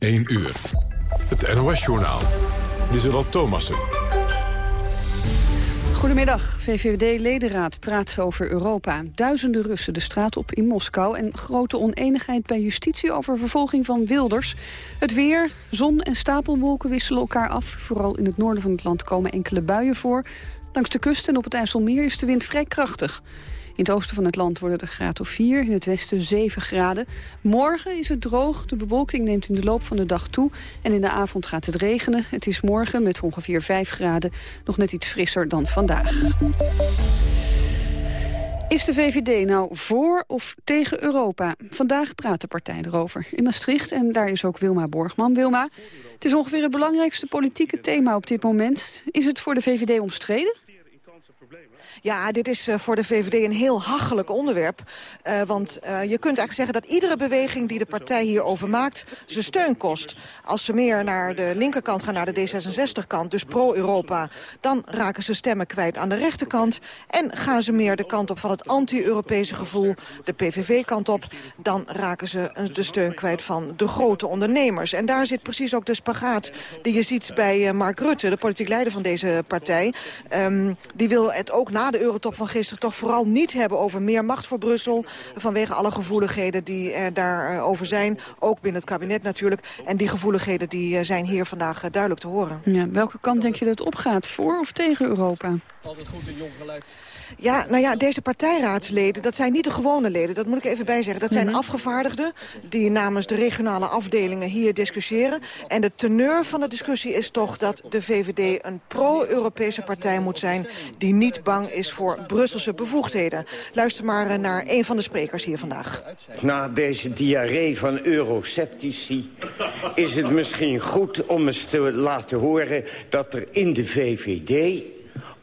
1 uur. Het NOS-journaal. Lieselot Thomassen. Goedemiddag. VVD-ledenraad praat over Europa. Duizenden Russen de straat op in Moskou... en grote oneenigheid bij justitie over vervolging van Wilders. Het weer, zon en stapelwolken wisselen elkaar af. Vooral in het noorden van het land komen enkele buien voor. Langs de kust en op het IJsselmeer is de wind vrij krachtig. In het oosten van het land wordt het een graad of 4, in het westen 7 graden. Morgen is het droog, de bewolking neemt in de loop van de dag toe... en in de avond gaat het regenen. Het is morgen met ongeveer 5 graden nog net iets frisser dan vandaag. Is de VVD nou voor of tegen Europa? Vandaag praat de partij erover in Maastricht en daar is ook Wilma Borgman. Wilma, het is ongeveer het belangrijkste politieke thema op dit moment. Is het voor de VVD omstreden? Ja, dit is uh, voor de VVD een heel hachelijk onderwerp. Uh, want uh, je kunt eigenlijk zeggen dat iedere beweging die de partij hierover maakt... ze steun kost. Als ze meer naar de linkerkant gaan, naar de D66-kant, dus pro-Europa... dan raken ze stemmen kwijt aan de rechterkant. En gaan ze meer de kant op van het anti-Europese gevoel, de PVV-kant op... dan raken ze de steun kwijt van de grote ondernemers. En daar zit precies ook de spagaat die je ziet bij Mark Rutte... de politiek leider van deze partij. Um, die wil het ook na de eurotop van gisteren toch vooral niet hebben over meer macht voor Brussel. Vanwege alle gevoeligheden die er daarover zijn. Ook binnen het kabinet natuurlijk. En die gevoeligheden die eh, zijn hier vandaag eh, duidelijk te horen. Ja, welke kant denk je dat het opgaat? Voor of tegen Europa? Altijd goed en jong geluid. Ja, nou ja, deze partijraadsleden, dat zijn niet de gewone leden. Dat moet ik even bijzeggen. Dat zijn mhm. afgevaardigden die namens de regionale afdelingen hier discussiëren. En de teneur van de discussie is toch dat de VVD een pro-Europese partij moet zijn... die niet bang is voor Brusselse bevoegdheden. Luister maar eh, naar een van de sprekers hier vandaag. Na deze diarree van euroceptici is het misschien goed om eens te laten horen... dat er in de VVD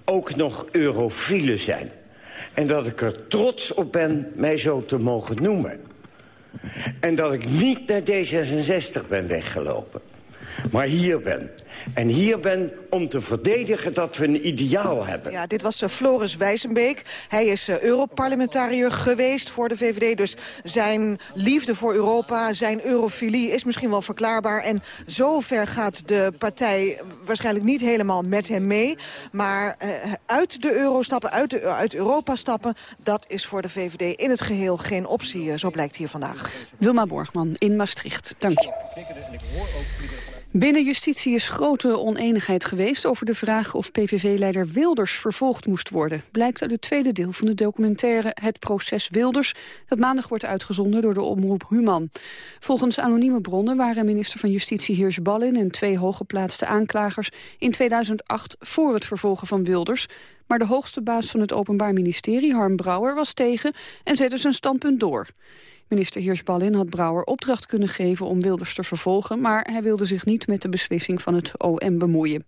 ook nog eurofielen zijn. En dat ik er trots op ben mij zo te mogen noemen. En dat ik niet naar D66 ben weggelopen. Maar hier ben. En hier ben om te verdedigen dat we een ideaal hebben. Ja, dit was uh, Floris Wijzenbeek. Hij is uh, Europarlementariër geweest voor de VVD. Dus zijn liefde voor Europa, zijn eurofilie is misschien wel verklaarbaar. En zover gaat de partij waarschijnlijk niet helemaal met hem mee. Maar uh, uit de euro stappen, uit, de, uit Europa stappen... dat is voor de VVD in het geheel geen optie. zo blijkt hier vandaag. Wilma Borgman in Maastricht. Dank je. Binnen justitie is grote oneenigheid geweest over de vraag of PVV-leider Wilders vervolgd moest worden. Blijkt uit het tweede deel van de documentaire Het Proces Wilders, dat maandag wordt uitgezonden door de omroep Human. Volgens anonieme bronnen waren minister van Justitie Heers Ballin en twee hooggeplaatste aanklagers in 2008 voor het vervolgen van Wilders, maar de hoogste baas van het Openbaar Ministerie, Harm Brouwer, was tegen en zette zijn standpunt door. Minister Heersballin had Brouwer opdracht kunnen geven om Wilders te vervolgen... maar hij wilde zich niet met de beslissing van het OM bemoeien.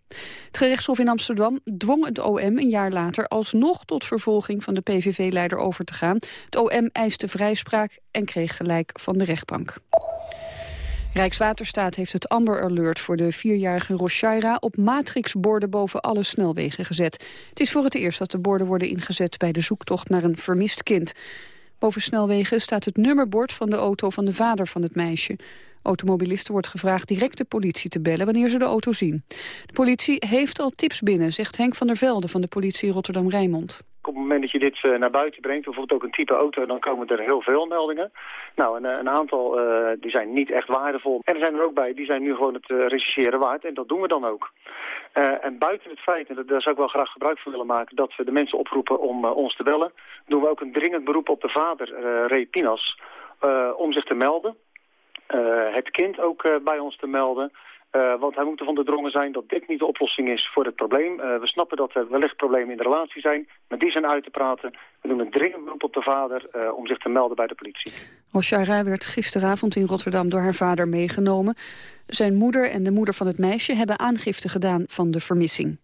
Het gerechtshof in Amsterdam dwong het OM een jaar later... alsnog tot vervolging van de PVV-leider over te gaan. Het OM eiste vrijspraak en kreeg gelijk van de rechtbank. Rijkswaterstaat heeft het Amber Alert voor de vierjarige Roshaira op matrixborden boven alle snelwegen gezet. Het is voor het eerst dat de borden worden ingezet bij de zoektocht naar een vermist kind. Boven snelwegen staat het nummerbord van de auto van de vader van het meisje. Automobilisten wordt gevraagd direct de politie te bellen wanneer ze de auto zien. De politie heeft al tips binnen, zegt Henk van der Velde van de politie Rotterdam-Rijnmond. Op het moment dat je dit eh, naar buiten brengt, bijvoorbeeld ook een type auto, dan komen er heel veel meldingen. Nou, een, een aantal uh, die zijn niet echt waardevol. En er zijn er ook bij, die zijn nu gewoon het rechercheren waard. En dat doen we dan ook. En buiten het feit, en daar zou ik wel graag gebruik van willen maken... dat we de mensen oproepen om ons te bellen... doen we ook een dringend beroep op de vader, Ray Pinas... om zich te melden. het kind ook bij ons te melden... Uh, want hij moet ervan doordrongen zijn dat dit niet de oplossing is voor het probleem. Uh, we snappen dat er wellicht problemen in de relatie zijn, maar die zijn uit te praten. We doen een dringend beroep op de vader uh, om zich te melden bij de politie. Oshara werd gisteravond in Rotterdam door haar vader meegenomen. Zijn moeder en de moeder van het meisje hebben aangifte gedaan van de vermissing.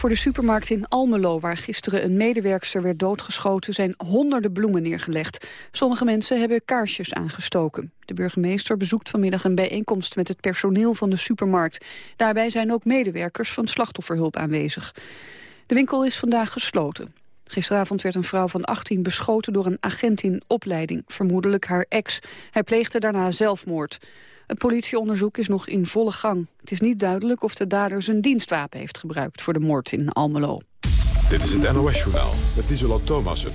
Voor de supermarkt in Almelo, waar gisteren een medewerkster werd doodgeschoten, zijn honderden bloemen neergelegd. Sommige mensen hebben kaarsjes aangestoken. De burgemeester bezoekt vanmiddag een bijeenkomst met het personeel van de supermarkt. Daarbij zijn ook medewerkers van slachtofferhulp aanwezig. De winkel is vandaag gesloten. Gisteravond werd een vrouw van 18 beschoten door een agent in opleiding, vermoedelijk haar ex. Hij pleegde daarna zelfmoord. Het politieonderzoek is nog in volle gang. Het is niet duidelijk of de dader zijn dienstwapen heeft gebruikt voor de moord in Almelo. Dit is het NOS-journaal met Isola Thomassen.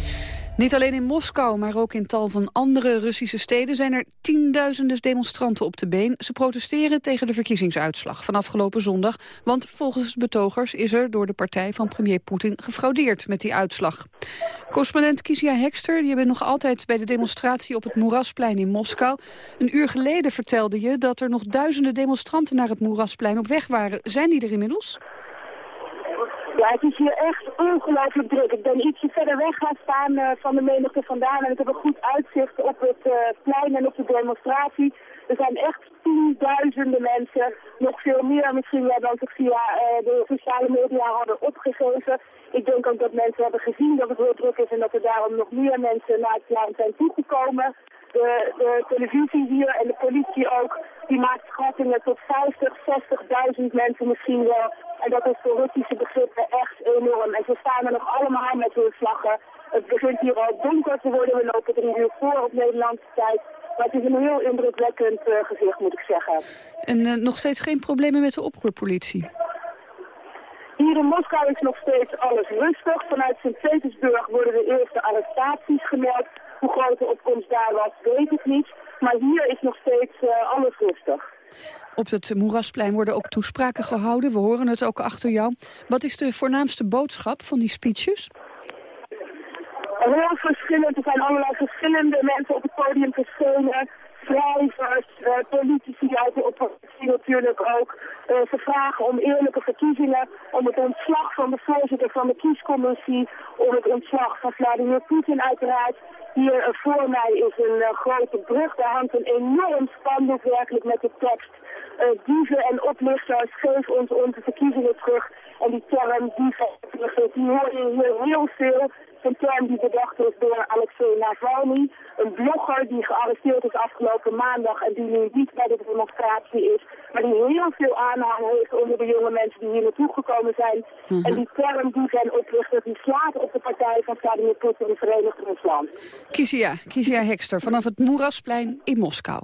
Niet alleen in Moskou, maar ook in tal van andere Russische steden... zijn er tienduizenden demonstranten op de been. Ze protesteren tegen de verkiezingsuitslag van afgelopen zondag. Want volgens betogers is er door de partij van premier Poetin gefraudeerd met die uitslag. Correspondent Kizia Hekster, je bent nog altijd bij de demonstratie op het Moerasplein in Moskou. Een uur geleden vertelde je dat er nog duizenden demonstranten naar het Moerasplein op weg waren. Zijn die er inmiddels? Ja, het is hier echt ongelooflijk druk. Ik ben ietsje verder weg gaan staan uh, van de menigte vandaan en ik heb een goed uitzicht op het uh, plein en op de demonstratie. Er zijn echt tienduizenden mensen, nog veel meer misschien ja, dan ze via uh, de sociale media hadden opgegeven. Ik denk ook dat mensen hebben gezien dat het heel druk is en dat er daarom nog meer mensen naar het plein zijn toegekomen. De, de televisie hier en de politie ook, die maakt schattingen tot 50, 60.000 mensen misschien wel. En dat is voor Russische begrippen echt enorm. En ze staan er nog allemaal met hun vlaggen. Het begint hier al donker te worden. We lopen drie uur voor op Nederlandse tijd. Maar het is een heel indrukwekkend uh, gezicht, moet ik zeggen. En uh, nog steeds geen problemen met de oproerpolitie? Hier in Moskou is nog steeds alles rustig. Vanuit Sint-Petersburg worden de eerste arrestaties gemeld. Hoe groot de opkomst daar was, weet ik niet. Maar hier is nog steeds uh, alles rustig. Op het Moerasplein worden ook toespraken gehouden. We horen het ook achter jou. Wat is de voornaamste boodschap van die speeches? Heel verschillend. Er zijn allerlei verschillende mensen op het podium verschenen. Schrijvers, uh, politici uit de oppositie natuurlijk ook. Uh, ze vragen om eerlijke verkiezingen, om het ontslag van de voorzitter van de kiescommissie, om het ontslag van Vladimir Poetin uiteraard. Hier uh, voor mij is een grote brug, daar hangt een enorm spandoek werkelijk met de tekst. dieven en oplichters, geef ons onze verkiezingen terug. En die term, dieven die hoor je hier heel veel een term die bedacht is door Alexei Navalny, een blogger die gearresteerd is afgelopen maandag en die nu niet bij de demonstratie is, maar die heel veel aanhang heeft onder de jonge mensen die hier naartoe gekomen zijn. Mm -hmm. En die term die zijn oplichter, die slaat op de partij van Vladimir Poetin in Verenigd Rusland. Kizia, Kizia Hekster vanaf het Moerasplein in Moskou.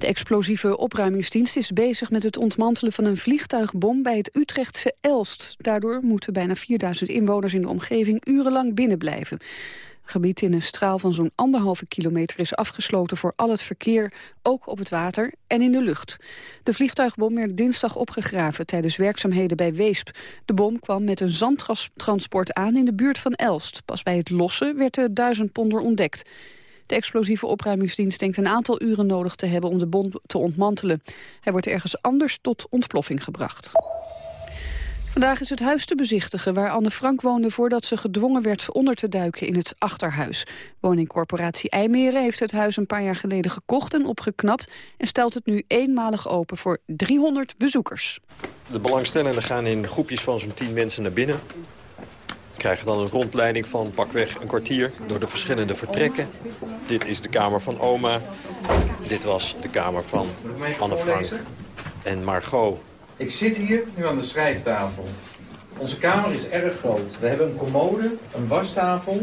De explosieve opruimingsdienst is bezig met het ontmantelen van een vliegtuigbom bij het Utrechtse Elst. Daardoor moeten bijna 4000 inwoners in de omgeving urenlang binnenblijven. Het gebied in een straal van zo'n anderhalve kilometer is afgesloten voor al het verkeer, ook op het water en in de lucht. De vliegtuigbom werd dinsdag opgegraven tijdens werkzaamheden bij Weesp. De bom kwam met een zandtransport aan in de buurt van Elst. Pas bij het lossen werd de duizendponder ontdekt. De explosieve opruimingsdienst denkt een aantal uren nodig te hebben om de bom te ontmantelen. Hij wordt ergens anders tot ontploffing gebracht. Vandaag is het huis te bezichtigen waar Anne Frank woonde voordat ze gedwongen werd onder te duiken in het achterhuis. Woningcorporatie IJmeren heeft het huis een paar jaar geleden gekocht en opgeknapt en stelt het nu eenmalig open voor 300 bezoekers. De belangstellenden gaan in groepjes van zo'n 10 mensen naar binnen krijgen dan een rondleiding van pakweg een kwartier door de verschillende vertrekken. Dit is de kamer van oma. Dit was de kamer van Anne Frank en Margot. Ik zit hier nu aan de schrijftafel. Onze kamer is erg groot. We hebben een commode, een wastafel,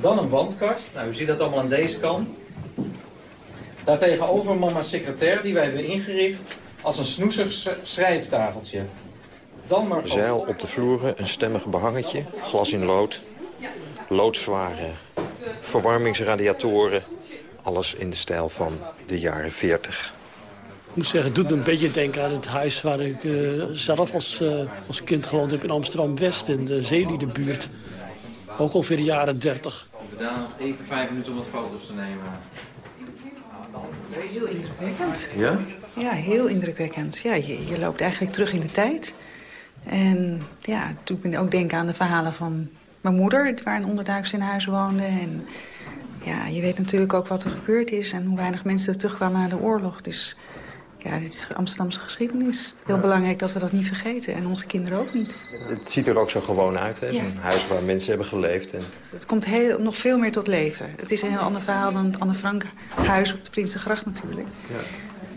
dan een wandkast. Nou, u ziet dat allemaal aan deze kant. Daartegenover mama's secretair die wij hebben ingericht als een snoezig schrijftafeltje. Dan maar Zeil op de vloeren, een stemmig behangetje, glas in lood, loodzware verwarmingsradiatoren. Alles in de stijl van de jaren 40. Ik moet zeggen, het doet me een beetje denken aan het huis waar ik uh, zelf als, uh, als kind gewoond heb in Amsterdam-West, in de Zeeliedenbuurt. Ook ongeveer de jaren 30. We daar nog even vijf minuten om wat foto's te nemen. Heel indrukwekkend. Ja? Ja, heel indrukwekkend. Ja, je, je loopt eigenlijk terug in de tijd. En ja, toen ik ook denken aan de verhalen van mijn moeder... waar een onderduikers in huis woonde. En ja, je weet natuurlijk ook wat er gebeurd is... en hoe weinig mensen er terugkwamen na de oorlog. Dus ja, dit is Amsterdamse geschiedenis. Heel belangrijk dat we dat niet vergeten. En onze kinderen ook niet. Het ziet er ook zo gewoon uit, hè? Zo'n huis waar mensen hebben geleefd. En... Het komt heel, nog veel meer tot leven. Het is een heel ander verhaal dan het Anne Frank huis op de Prinsengracht natuurlijk. Ja.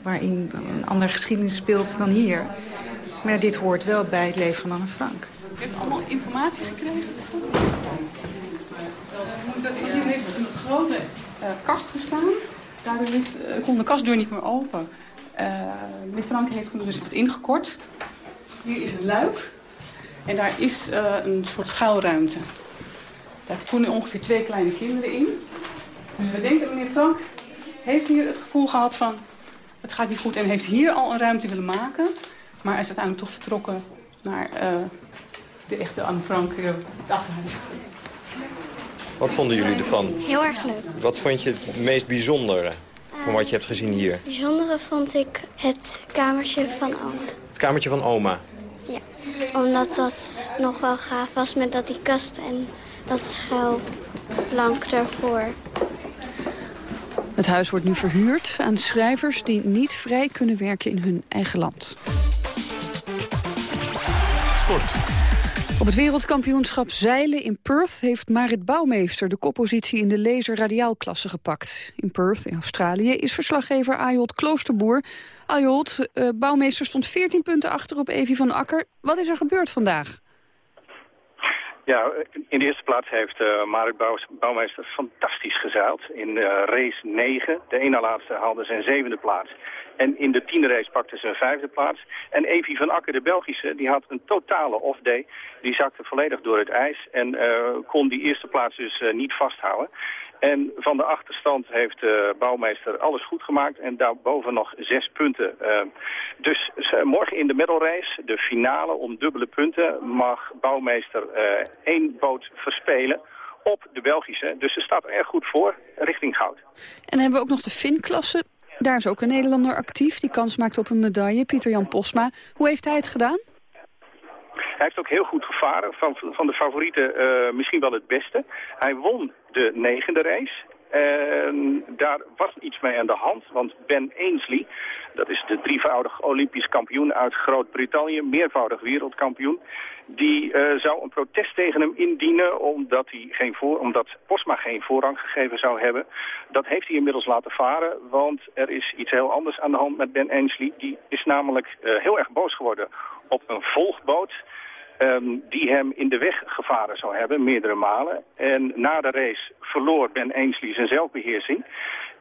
Waarin een andere geschiedenis speelt dan hier. Maar dit hoort wel bij het leven van Anne Frank. heeft allemaal informatie gekregen. Hier heeft een grote uh, kast gestaan. Daardoor uh, kon de kastdeur niet meer open. Uh, meneer Frank heeft hem dus wat ingekort. Hier is een luik. En daar is een soort schuilruimte. Daar konden ongeveer twee kleine kinderen in. Dus we denken, meneer Frank heeft hier het gevoel gehad van... het gaat niet goed en heeft hier al een ruimte willen maken. Maar is uiteindelijk toch vertrokken naar de echte Anne Frank, het achterhuis. Wat vonden jullie ervan? Heel erg leuk. Wat vond je het meest bijzondere van wat je hebt gezien hier? Het bijzondere vond ik het kamertje van oma. Het kamertje van oma? Ja, omdat dat nog wel gaaf was met dat die kast en dat schuilplank ervoor. Het huis wordt nu verhuurd aan schrijvers die niet vrij kunnen werken in hun eigen land. Sport. Op het wereldkampioenschap zeilen in Perth heeft Marit Bouwmeester de koppositie in de laser-radiaalklasse gepakt. In Perth, in Australië, is verslaggever Ayot Kloosterboer. Ayot, uh, Bouwmeester stond 14 punten achter op Evi van Akker. Wat is er gebeurd vandaag? Ja, in de eerste plaats heeft uh, Marit Bouwmeester fantastisch gezeild. In uh, race 9, de ene laatste, haalde zijn zevende plaats. En in de tiende race pakte ze een vijfde plaats. En Evi van Akker, de Belgische, die had een totale off-day. Die zakte volledig door het ijs en uh, kon die eerste plaats dus niet vasthouden. En van de achterstand heeft de uh, bouwmeester alles goed gemaakt. En daarboven nog zes punten. Uh, dus morgen in de race, de finale om dubbele punten, mag bouwmeester uh, één boot verspelen op de Belgische. Dus ze staat er erg goed voor richting goud. En dan hebben we ook nog de Fin-klasse. Daar is ook een Nederlander actief die kans maakt op een medaille, Pieter-Jan Posma. Hoe heeft hij het gedaan? Hij heeft ook heel goed gevaren. Van, van de favorieten uh, misschien wel het beste. Hij won de negende race. Daar was iets mee aan de hand, want Ben Ainsley, dat is de drievoudig Olympisch kampioen uit Groot-Brittannië, meervoudig wereldkampioen, die uh, zou een protest tegen hem indienen omdat, hij geen voor, omdat Posma geen voorrang gegeven zou hebben. Dat heeft hij inmiddels laten varen, want er is iets heel anders aan de hand met Ben Ainsley. Die is namelijk uh, heel erg boos geworden op een volgboot um, die hem in de weg gevaren zou hebben, meerdere malen. En na de race verloor Ben Ainsley zijn zelfbeheersing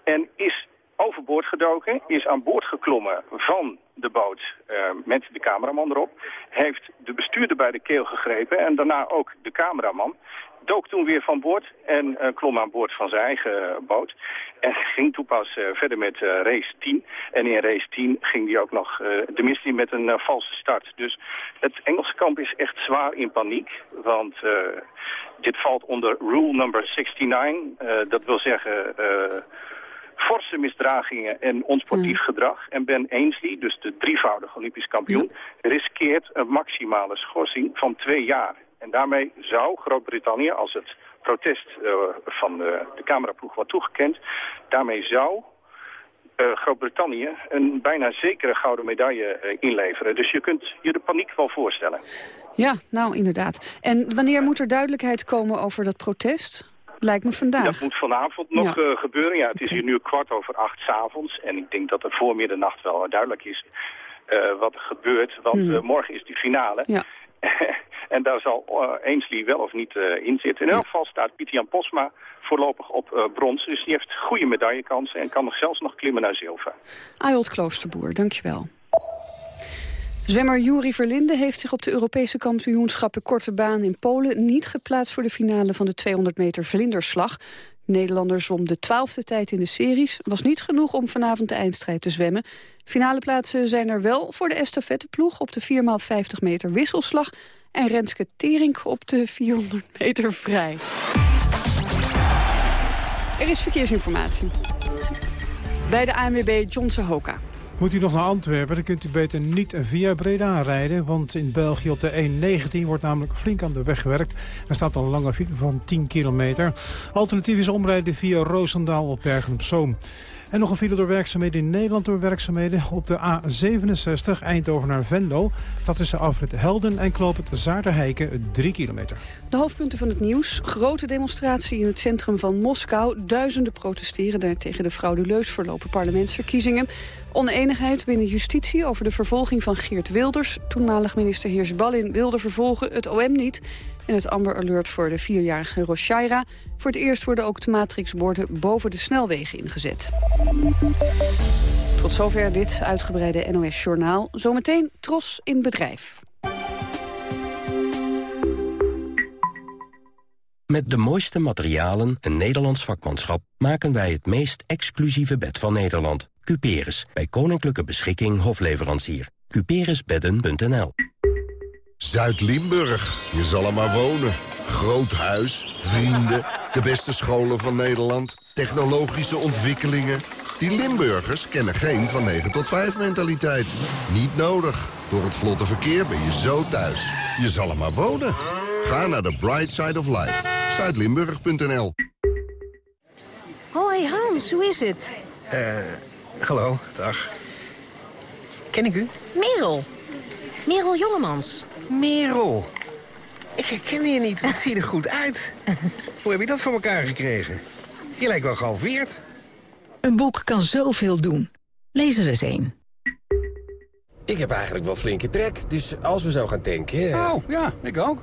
en is overboord gedoken, is aan boord geklommen van de boot uh, met de cameraman erop. Heeft de bestuurder bij de keel gegrepen en daarna ook de cameraman dook toen weer van boord en uh, klom aan boord van zijn eigen boot. En ging toen pas uh, verder met race 10. En in race 10 ging hij ook nog de missie met een valse start. Dus het Engelse kamp is echt zwaar in paniek. Want dit valt onder rule number 69. dat wil zeggen forse misdragingen en onsportief mm. gedrag. En Ben Ainsley, dus de drievoudige Olympisch kampioen, riskeert een maximale schorsing van twee jaar. En daarmee zou Groot-Brittannië, als het protest uh, van de, de cameraploeg wordt toegekend, daarmee zou uh, Groot-Brittannië een bijna zekere gouden medaille uh, inleveren. Dus je kunt je de paniek wel voorstellen. Ja, nou inderdaad. En wanneer moet er duidelijkheid komen over dat protest? Lijkt me vandaag. Dat moet vanavond nog ja. uh, gebeuren. Ja, het is hier nu kwart over acht s'avonds. En ik denk dat er voor middernacht wel duidelijk is uh, wat er gebeurt. Want mm. uh, morgen is die finale. Ja. en daar zal Ainsley wel of niet in zitten. In elk geval staat Pieter-Jan Posma voorlopig op brons. Dus die heeft goede medaillekansen en kan nog zelfs nog klimmen naar zilver. Ayolt Kloosterboer, dankjewel. Zwemmer Juri Verlinde heeft zich op de Europese kampioenschappen korte baan in Polen niet geplaatst voor de finale van de 200 meter vlinderslag. Nederlander zwom de twaalfde tijd in de series. Was niet genoeg om vanavond de eindstrijd te zwemmen. Finale plaatsen zijn er wel voor de estafetteploeg op de 4x50 meter wisselslag. En Renske Terink op de 400 meter vrij. Er is verkeersinformatie. Bij de ANWB John Sahoka. Moet u nog naar Antwerpen, dan kunt u beter niet via Breda rijden. Want in België op de E19 wordt namelijk flink aan de weg gewerkt. Er staat een lange file van 10 kilometer. Alternatief is omrijden via Roosendaal op Bergen op Zoom. En nog een file door werkzaamheden in Nederland door werkzaamheden. Op de A67 Eindhoven naar Venlo staat tussen Alfred Helden en Kloop het Zaarderheiken 3 kilometer. De hoofdpunten van het nieuws. Grote demonstratie in het centrum van Moskou. Duizenden protesteren daar tegen de frauduleus verlopen parlementsverkiezingen. Oneenigheid binnen justitie over de vervolging van Geert Wilders. Toenmalig minister Heers Ballin wilde vervolgen, het OM niet. En het Amber Alert voor de vierjarige Roshaira. Voor het eerst worden ook de matrixborden boven de snelwegen ingezet. Tot zover dit uitgebreide NOS-journaal. Zometeen Tros in bedrijf. Met de mooiste materialen en Nederlands vakmanschap... maken wij het meest exclusieve bed van Nederland. Cuperus, bij Koninklijke Beschikking Hofleverancier. Cuperusbedden.nl Zuid-Limburg, je zal er maar wonen. Groot huis, vrienden, de beste scholen van Nederland, technologische ontwikkelingen. Die Limburgers kennen geen van 9 tot 5 mentaliteit. Niet nodig. Door het vlotte verkeer ben je zo thuis. Je zal er maar wonen. Ga naar de Bright Side of Life. Zuidlimburg.nl Hoi Hans, hoe is het? Eh, hallo, dag. Ken ik u? Merel. Merel Jongemans. Merel. Ik herken je niet, wat zie je er goed uit. Hoe heb je dat voor elkaar gekregen? Je lijkt wel gehalveerd. Een boek kan zoveel doen. Lees er eens een. Ik heb eigenlijk wel flinke trek, dus als we zo gaan tanken... Oh, ja, ik ook.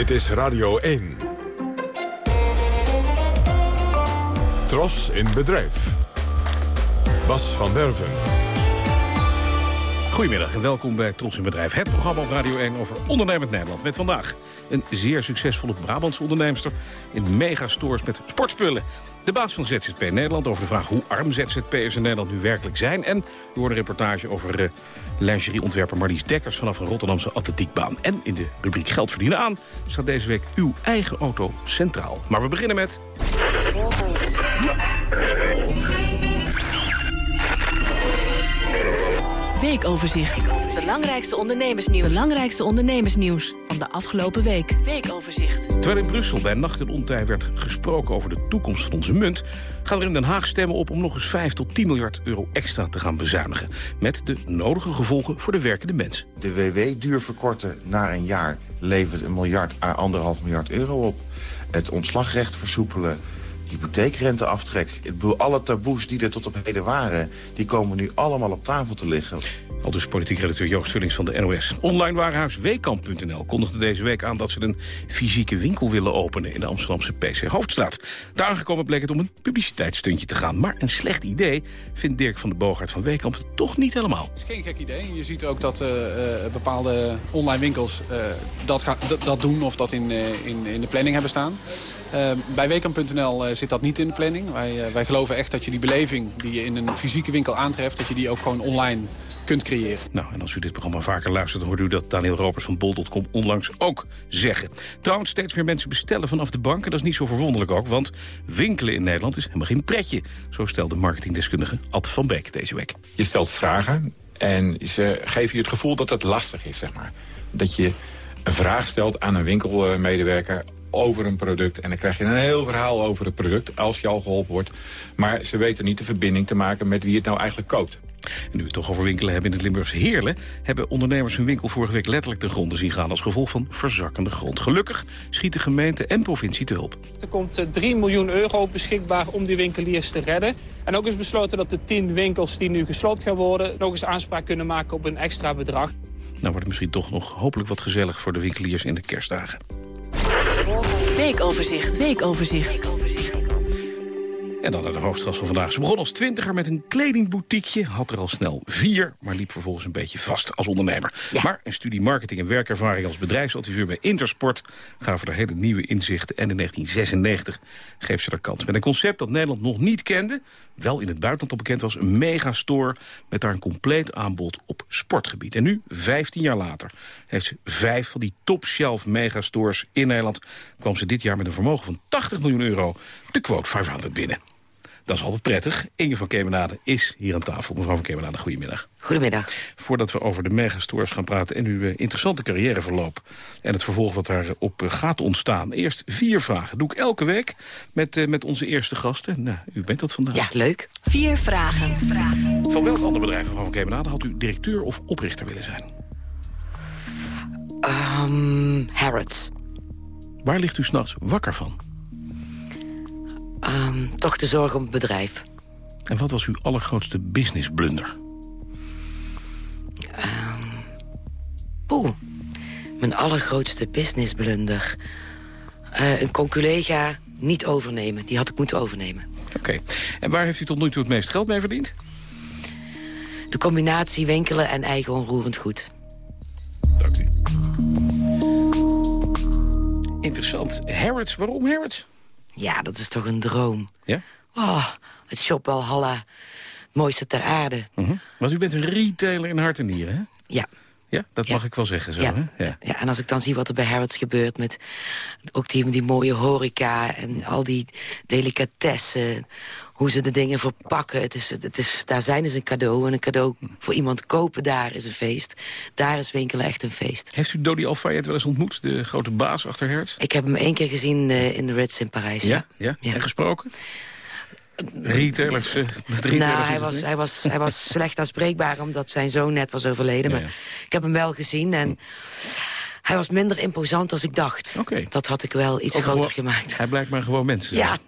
Dit is Radio 1. Tros in bedrijf. Bas van Werven. Goedemiddag en welkom bij Tros in Bedrijf. Het programma op Radio 1 over ondernemend Nederland. Met vandaag een zeer succesvolle Brabantse onderneemster... in megastores met sportspullen. De baas van ZZP Nederland over de vraag hoe arm ZZP'ers in Nederland nu werkelijk zijn. En horen een reportage over uh, lingerieontwerper Marlies Dekkers vanaf een Rotterdamse atletiekbaan. En in de rubriek Geld verdienen aan staat deze week uw eigen auto centraal. Maar we beginnen met... Weekoverzicht. Belangrijkste ondernemersnieuws. Belangrijkste ondernemersnieuws van de afgelopen week. Weekoverzicht. Terwijl in Brussel bij Nacht en Ontij werd gesproken over de toekomst van onze munt... gaan er in Den Haag stemmen op om nog eens 5 tot 10 miljard euro extra te gaan bezuinigen. Met de nodige gevolgen voor de werkende mens. De WW-duur verkorten na een jaar levert een miljard à anderhalf miljard euro op. Het ontslagrecht versoepelen hypotheekrenteaftrek. Ik bedoel, alle taboes die er tot op heden waren... die komen nu allemaal op tafel te liggen. Al dus politiek redacteur Joost Vullings van de NOS. Online warenhuis Weekamp.nl kondigde deze week aan... dat ze een fysieke winkel willen openen in de Amsterdamse PC Hoofdstraat. Daar aangekomen bleek het om een publiciteitsstuntje te gaan. Maar een slecht idee vindt Dirk van de Boogaard van Weekamp toch niet helemaal. Het is geen gek idee. Je ziet ook dat uh, bepaalde online winkels uh, dat, dat, doen... of dat in, in, in de planning hebben staan. bij Weekamp.nl zit dat niet in de planning. Wij, wij geloven echt dat je die beleving die je in een fysieke winkel aantreft... dat je die ook gewoon online kunt creëren. Nou, en als u dit programma vaker luistert... dan hoort u dat Daniel Ropers van Bol.com onlangs ook zeggen. Trouwens, steeds meer mensen bestellen vanaf de banken. Dat is niet zo verwonderlijk ook, want winkelen in Nederland is helemaal geen pretje. Zo stelde marketingdeskundige Ad van Beek deze week. Je stelt vragen en ze geven je het gevoel dat het lastig is, zeg maar. Dat je een vraag stelt aan een winkelmedewerker over een product. En dan krijg je een heel verhaal over het product, als je al geholpen wordt. Maar ze weten niet de verbinding te maken met wie het nou eigenlijk koopt. En nu we het toch over winkelen hebben in het Limburgse Heerlen... hebben ondernemers hun winkel vorige week letterlijk ten gronde zien gaan... als gevolg van verzakkende grond. Gelukkig schieten gemeente en provincie te hulp. Er komt 3 eh, miljoen euro beschikbaar om die winkeliers te redden. En ook is besloten dat de 10 winkels die nu gesloopt gaan worden... nog eens aanspraak kunnen maken op een extra bedrag. Nou wordt het misschien toch nog hopelijk wat gezellig voor de winkeliers in de kerstdagen. Weekoverzicht, weekoverzicht. En dan naar de hoofdgast van vandaag. Ze begon als twintiger met een kledingboutiekje. Had er al snel vier, maar liep vervolgens een beetje vast als ondernemer. Maar een studie marketing en werkervaring als bedrijfsadviseur bij Intersport... gaven er hele nieuwe inzichten. En in 1996 greep ze er kans. Met een concept dat Nederland nog niet kende... wel in het buitenland al bekend was, een megastore... met daar een compleet aanbod op sportgebied. En nu, 15 jaar later, heeft ze vijf van die top-shelf megastores in Nederland... kwam ze dit jaar met een vermogen van 80 miljoen euro de quote 500 binnen. Dat is altijd prettig. Inge van Kemenade is hier aan tafel. Mevrouw van Kemenade, goedemiddag. Goedemiddag. Voordat we over de megastores gaan praten en uw eh, interessante carrièreverloop... en het vervolg wat daarop eh, gaat ontstaan. Eerst vier vragen. doe ik elke week met, uh, met onze eerste gasten. Nou, u bent dat vandaag. Ja, leuk. Vier vragen. Van welk ander bedrijf, mevrouw van Kemenade, had u directeur of oprichter willen zijn? Um, Harrods. Waar ligt u s'nachts wakker van? Um, toch de zorg om het bedrijf. En wat was uw allergrootste businessblunder? Um, Poeh. Mijn allergrootste businessblunder. Uh, een conculega niet overnemen. Die had ik moeten overnemen. Oké. Okay. En waar heeft u tot nu toe het meest geld mee verdiend? De combinatie winkelen en eigen onroerend goed. Dank u. Interessant. Harrods, waarom Harrods? Ja, dat is toch een droom. Ja? Oh, het shopwalhalla. Het mooiste ter aarde. -huh. Want u bent een retailer in hart en nieren, hè? Ja. Ja, dat ja. mag ik wel zeggen zo, ja. hè? Ja. ja, en als ik dan zie wat er bij Harrods gebeurt... met ook die, die mooie horeca en al die delicatessen... hoe ze de dingen verpakken. Het is, het is, daar zijn is een cadeau. En een cadeau voor iemand kopen, daar is een feest. Daar is winkelen echt een feest. Heeft u Dodi Alfayet wel eens ontmoet? De grote baas achter Hertz? Ik heb hem één keer gezien uh, in de Ritz in Parijs. Ja? ja? ja. En gesproken? Retailers, uh, met retailers nou, hij was, hij, was, hij was slecht aanspreekbaar omdat zijn zoon net was overleden. Maar ik heb hem wel gezien en... Hij was minder imposant als ik dacht. Okay. Dat had ik wel iets Of groter gewoon, gemaakt. Hij blijkt maar gewoon mensen. Ja.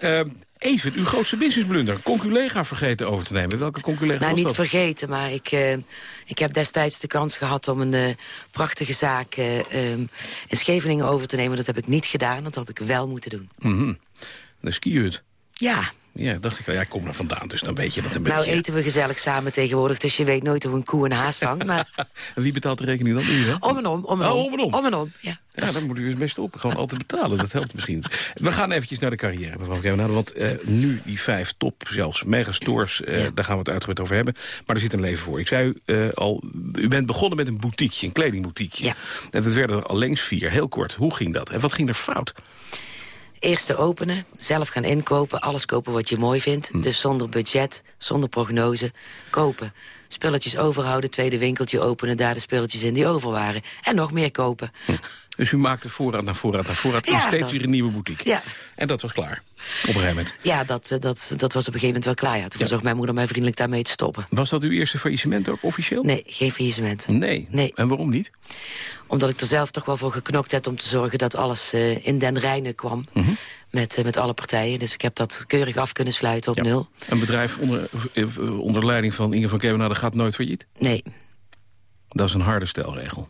uh, even, uw grootste businessblunder. Conculega vergeten over te nemen. Welke conculega Nou, was niet vergeten, maar ik, uh, ik heb destijds de kans gehad... om een uh, prachtige zaak uh, in Scheveningen over te nemen. Dat heb ik niet gedaan, dat had ik wel moeten doen. Mm -hmm. De skihut. Ja. Ja, dacht ik al. Ja, ik kom er vandaan, dus dan weet je dat een nou, beetje. Nou eten we gezellig samen tegenwoordig, dus je weet nooit hoe een koe een haas vangt. Maar... en wie betaalt de rekening dan? U, hè? Om en om, om en om. Oh, om en om. Om en om, ja. Ja, dan moet u eens best op. Gewoon altijd betalen, dat helpt misschien. We gaan eventjes naar de carrière, mevrouw Kemenade. Want uh, nu die vijf top, zelfs megastores, uh, ja. daar gaan we het uitgebreid over hebben. Maar er zit een leven voor. Ik zei u uh, al, u bent begonnen met een boutiqueje, een kledingboutiqueje. Ja. En dat werden er al längst vier. Heel kort, hoe ging dat? En wat ging er fout? Eerst te openen, zelf gaan inkopen, alles kopen wat je mooi vindt. Hm. Dus zonder budget, zonder prognose, kopen. Spulletjes overhouden, tweede winkeltje openen, daar de spulletjes in die over waren. En nog meer kopen. Hm. Dus u maakte voorraad naar voorraad naar voorraad ja, en steeds dat... weer een nieuwe boutique. Ja. En dat was klaar, op een gegeven moment. Ja, dat, dat, dat was op een gegeven moment wel klaar. Ja. Toen ja. verzocht mijn moeder mij vriendelijk daarmee te stoppen. Was dat uw eerste faillissement ook officieel? Nee, geen faillissement. Nee? nee. En waarom niet? Omdat ik er zelf toch wel voor geknokt heb om te zorgen dat alles uh, in den reine kwam. Mm -hmm. Met, uh, met alle partijen. Dus ik heb dat keurig af kunnen sluiten op ja. nul. Een bedrijf onder, uh, onder leiding van Inge van Kemenade gaat nooit failliet? Nee. Dat is een harde stelregel.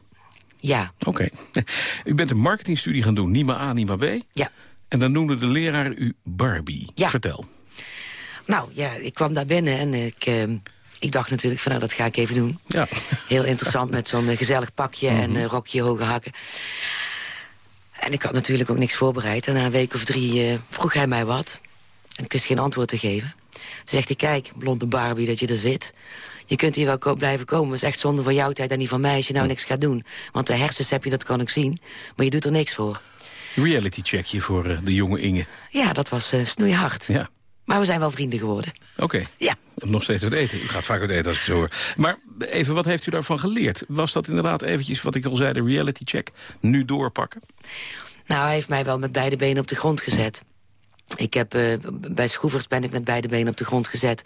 Ja. Oké. Okay. U bent een marketingstudie gaan doen, Nima A, Nima B. Ja. En dan noemde de leraar u Barbie. Ja. Vertel. Nou ja, ik kwam daar binnen en ik... Uh, ik dacht natuurlijk van nou, dat ga ik even doen. Ja. Heel interessant met zo'n uh, gezellig pakje mm -hmm. en uh, rokje, hoge hakken. En ik had natuurlijk ook niks voorbereid. En na een week of drie uh, vroeg hij mij wat. En ik wist geen antwoord te geven. Toen zegt hij, kijk, blonde Barbie, dat je er zit. Je kunt hier wel ko blijven komen. Het is echt zonde van jouw tijd en niet van mij als je nou niks gaat doen. Want de hersens heb je, dat kan ik zien. Maar je doet er niks voor. Reality checkje voor uh, de jonge Inge. Ja, dat was uh, snoeihard. Ja. Maar we zijn wel vrienden geworden. Oké. Okay. Ja. Nog steeds uit eten. U gaat vaak uit eten als ik zo hoor. Maar even, wat heeft u daarvan geleerd? Was dat inderdaad eventjes, wat ik al zei, de reality check? Nu doorpakken? Nou, hij heeft mij wel met beide benen op de grond gezet. Ik heb, uh, bij Schroevers ben ik met beide benen op de grond gezet.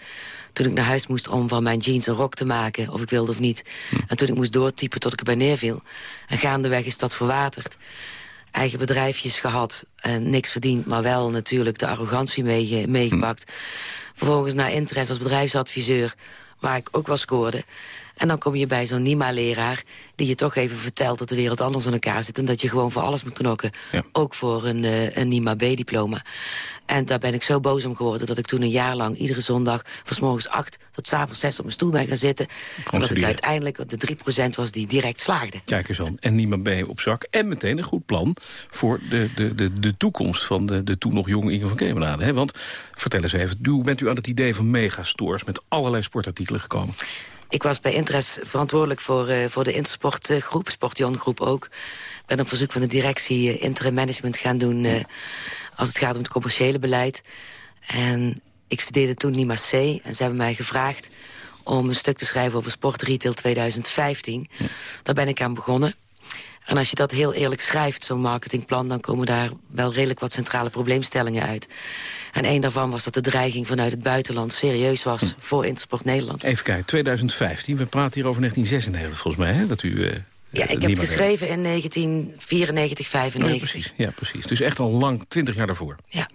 Toen ik naar huis moest om van mijn jeans een rok te maken, of ik wilde of niet. Hm. En toen ik moest doortypen tot ik erbij neerviel. En gaandeweg is dat verwaterd. Eigen bedrijfjes gehad en niks verdiend, maar wel natuurlijk de arrogantie mee, meegepakt. Hm. Vervolgens naar interest als bedrijfsadviseur, waar ik ook wel scoorde. En dan kom je bij zo'n NIMA-leraar... die je toch even vertelt dat de wereld anders in elkaar zit... en dat je gewoon voor alles moet knokken. Ja. Ook voor een, uh, een NIMA-B-diploma. En daar ben ik zo boos om geworden dat ik toen een jaar lang iedere zondag... van s morgens acht tot s avonds zes op mijn stoel ben gaan zitten. en dat ik uiteindelijk de 3% was die direct slaagde. Kijk eens aan. En niemand bij op zak. En meteen een goed plan voor de, de, de, de toekomst van de, de toen nog jonge Inge van Kemenade. Hè? Want vertel eens even, hoe bent u aan het idee van megastores... met allerlei sportartikelen gekomen? Ik was bij Interest verantwoordelijk voor, uh, voor de Intersportgroep, uh, Sportion groep ook. Ik ben op verzoek van de directie uh, interim management gaan doen... Uh, als het gaat om het commerciële beleid. En ik studeerde toen Nima C. En ze hebben mij gevraagd om een stuk te schrijven over Sport Retail 2015. Ja. Daar ben ik aan begonnen. En als je dat heel eerlijk schrijft, zo'n marketingplan... dan komen daar wel redelijk wat centrale probleemstellingen uit. En een daarvan was dat de dreiging vanuit het buitenland serieus was... Hm. voor Intersport Nederland. Even kijken, 2015. We praten hier over 1996 volgens mij, hè? Dat u... Uh... Ja, ik heb het geschreven in 1994, 95. ja, precies. ja, precies. Dus echt al lang, 20 jaar daarvoor. Ja.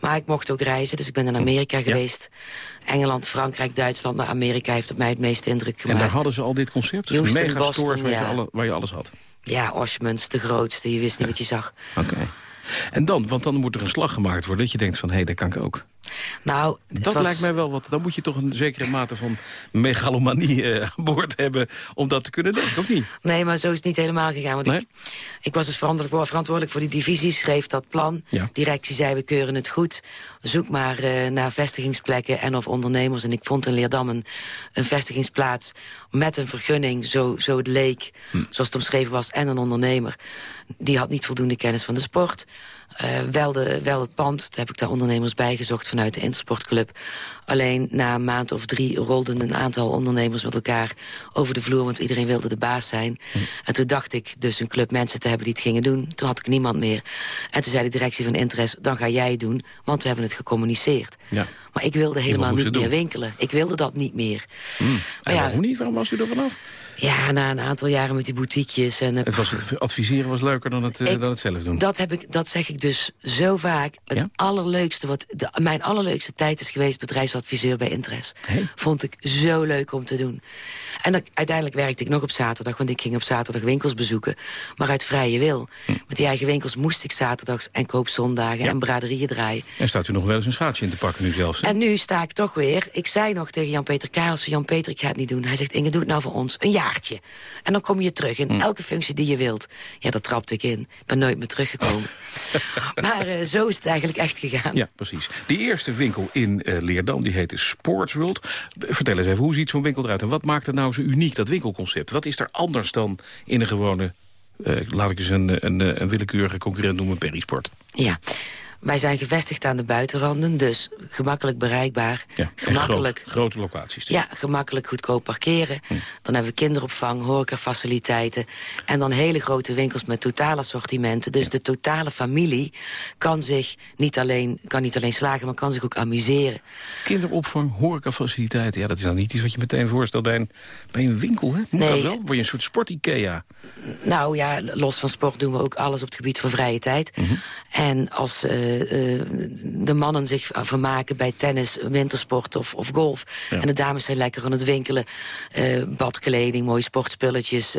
Maar ik mocht ook reizen, dus ik ben in Amerika geweest. Ja. Engeland, Frankrijk, Duitsland. Maar Amerika heeft op mij het meeste indruk gemaakt. En daar hadden ze al dit concept? Dus Houston, megastores waar, ja. je alle, waar je alles had? Ja, Oshmans, de grootste. Je wist niet wat je zag. Oké. Okay. En dan, want dan moet er een slag gemaakt worden... dat je denkt van, hé, hey, dat kan ik ook. Nou, dat was... lijkt mij wel wat. Dan moet je toch een zekere mate van megalomanie uh, aan boord hebben... om dat te kunnen denken, of niet? Nee, maar zo is het niet helemaal gegaan. Want nee? ik, ik, was dus verantwoordelijk voor, verantwoordelijk voor die divisie, schreef dat plan. Ja. Directie zei, we keuren het goed. Zoek maar uh, naar vestigingsplekken en of ondernemers. En ik vond in Leerdam een, een vestigingsplaats met een vergunning, zo, zo het leek... Hm. zoals het omschreven was, en een ondernemer. Die had niet voldoende kennis van de sport... Uh, wel, de, wel het pand, daar heb ik daar ondernemers bij gezocht vanuit de Intersportclub. Alleen na een maand of drie rolden een aantal ondernemers met elkaar over de vloer... want iedereen wilde de baas zijn. Hm. En toen dacht ik dus een club mensen te hebben die het gingen doen. Toen had ik niemand meer. En toen zei de directie van Interest, dan ga jij het doen... want we hebben het gecommuniceerd. Ja. Maar ik wilde helemaal niet meer winkelen. Ik wilde dat niet meer. Hm. Maar ja, waarom niet? Waarom was u er vanaf? Ja, na een aantal jaren met die boutiquejes. En, uh, het, was het adviseren was leuker dan het, ik, dan het zelf doen. Dat, heb ik, dat zeg ik dus zo vaak. Het ja? allerleukste, wat de, mijn allerleukste tijd is geweest... bedrijfsadviseur bij Interest. Hey. Vond ik zo leuk om te doen. En uiteindelijk werkte ik nog op zaterdag... want ik ging op zaterdag winkels bezoeken. Maar uit vrije wil. Hm. Met die eigen winkels moest ik zaterdags en koopzondagen... Ja. en braderieën draaien. En staat u nog wel eens een schaatsje in te pakken nu zelfs? Hè? En nu sta ik toch weer... Ik zei nog tegen Jan-Peter Karelsen... Jan-Peter, ik ga het niet doen. Hij zegt, Inge, doe het nou voor ons. Een En dan kom je terug in Hm. elke functie die je wilt. Ja, dat trapte ik in. Ik ben nooit meer teruggekomen. maar uh, zo is het eigenlijk echt gegaan. Ja, precies. Die eerste winkel in uh, Leerdam, die heette Sports World. Vertel eens even, hoe ziet zo'n winkel eruit? En wat maakt het nou zo uniek, dat winkelconcept? Wat is er anders dan in een gewone... Uh, laat ik eens een, een, een willekeurige concurrent noemen, Perisport? Ja. Wij zijn gevestigd aan de buitenranden, dus gemakkelijk bereikbaar. Ja, gemakkelijk, groot, grote locaties. Dus. Ja, gemakkelijk goedkoop parkeren. Hm. Dan hebben we kinderopvang, horecafaciliteiten. En dan hele grote winkels met totaal assortimenten. Dus ja. de totale familie kan zich niet alleen, kan niet alleen slagen, maar kan zich ook amuseren. Kinderopvang, horecafaciliteiten. Ja, dat is dan niet iets wat je meteen voorstelt bij een, bij een winkel, hè? Moet nee. dat wel? Word je een soort sport-Ikea? Nou ja, los van sport doen we ook alles op het gebied van vrije tijd. -hmm. En als uh, de mannen zich vermaken bij tennis, wintersport of, of golf... Ja. en de dames zijn lekker aan het winkelen... Uh, badkleding, mooie sportspulletjes,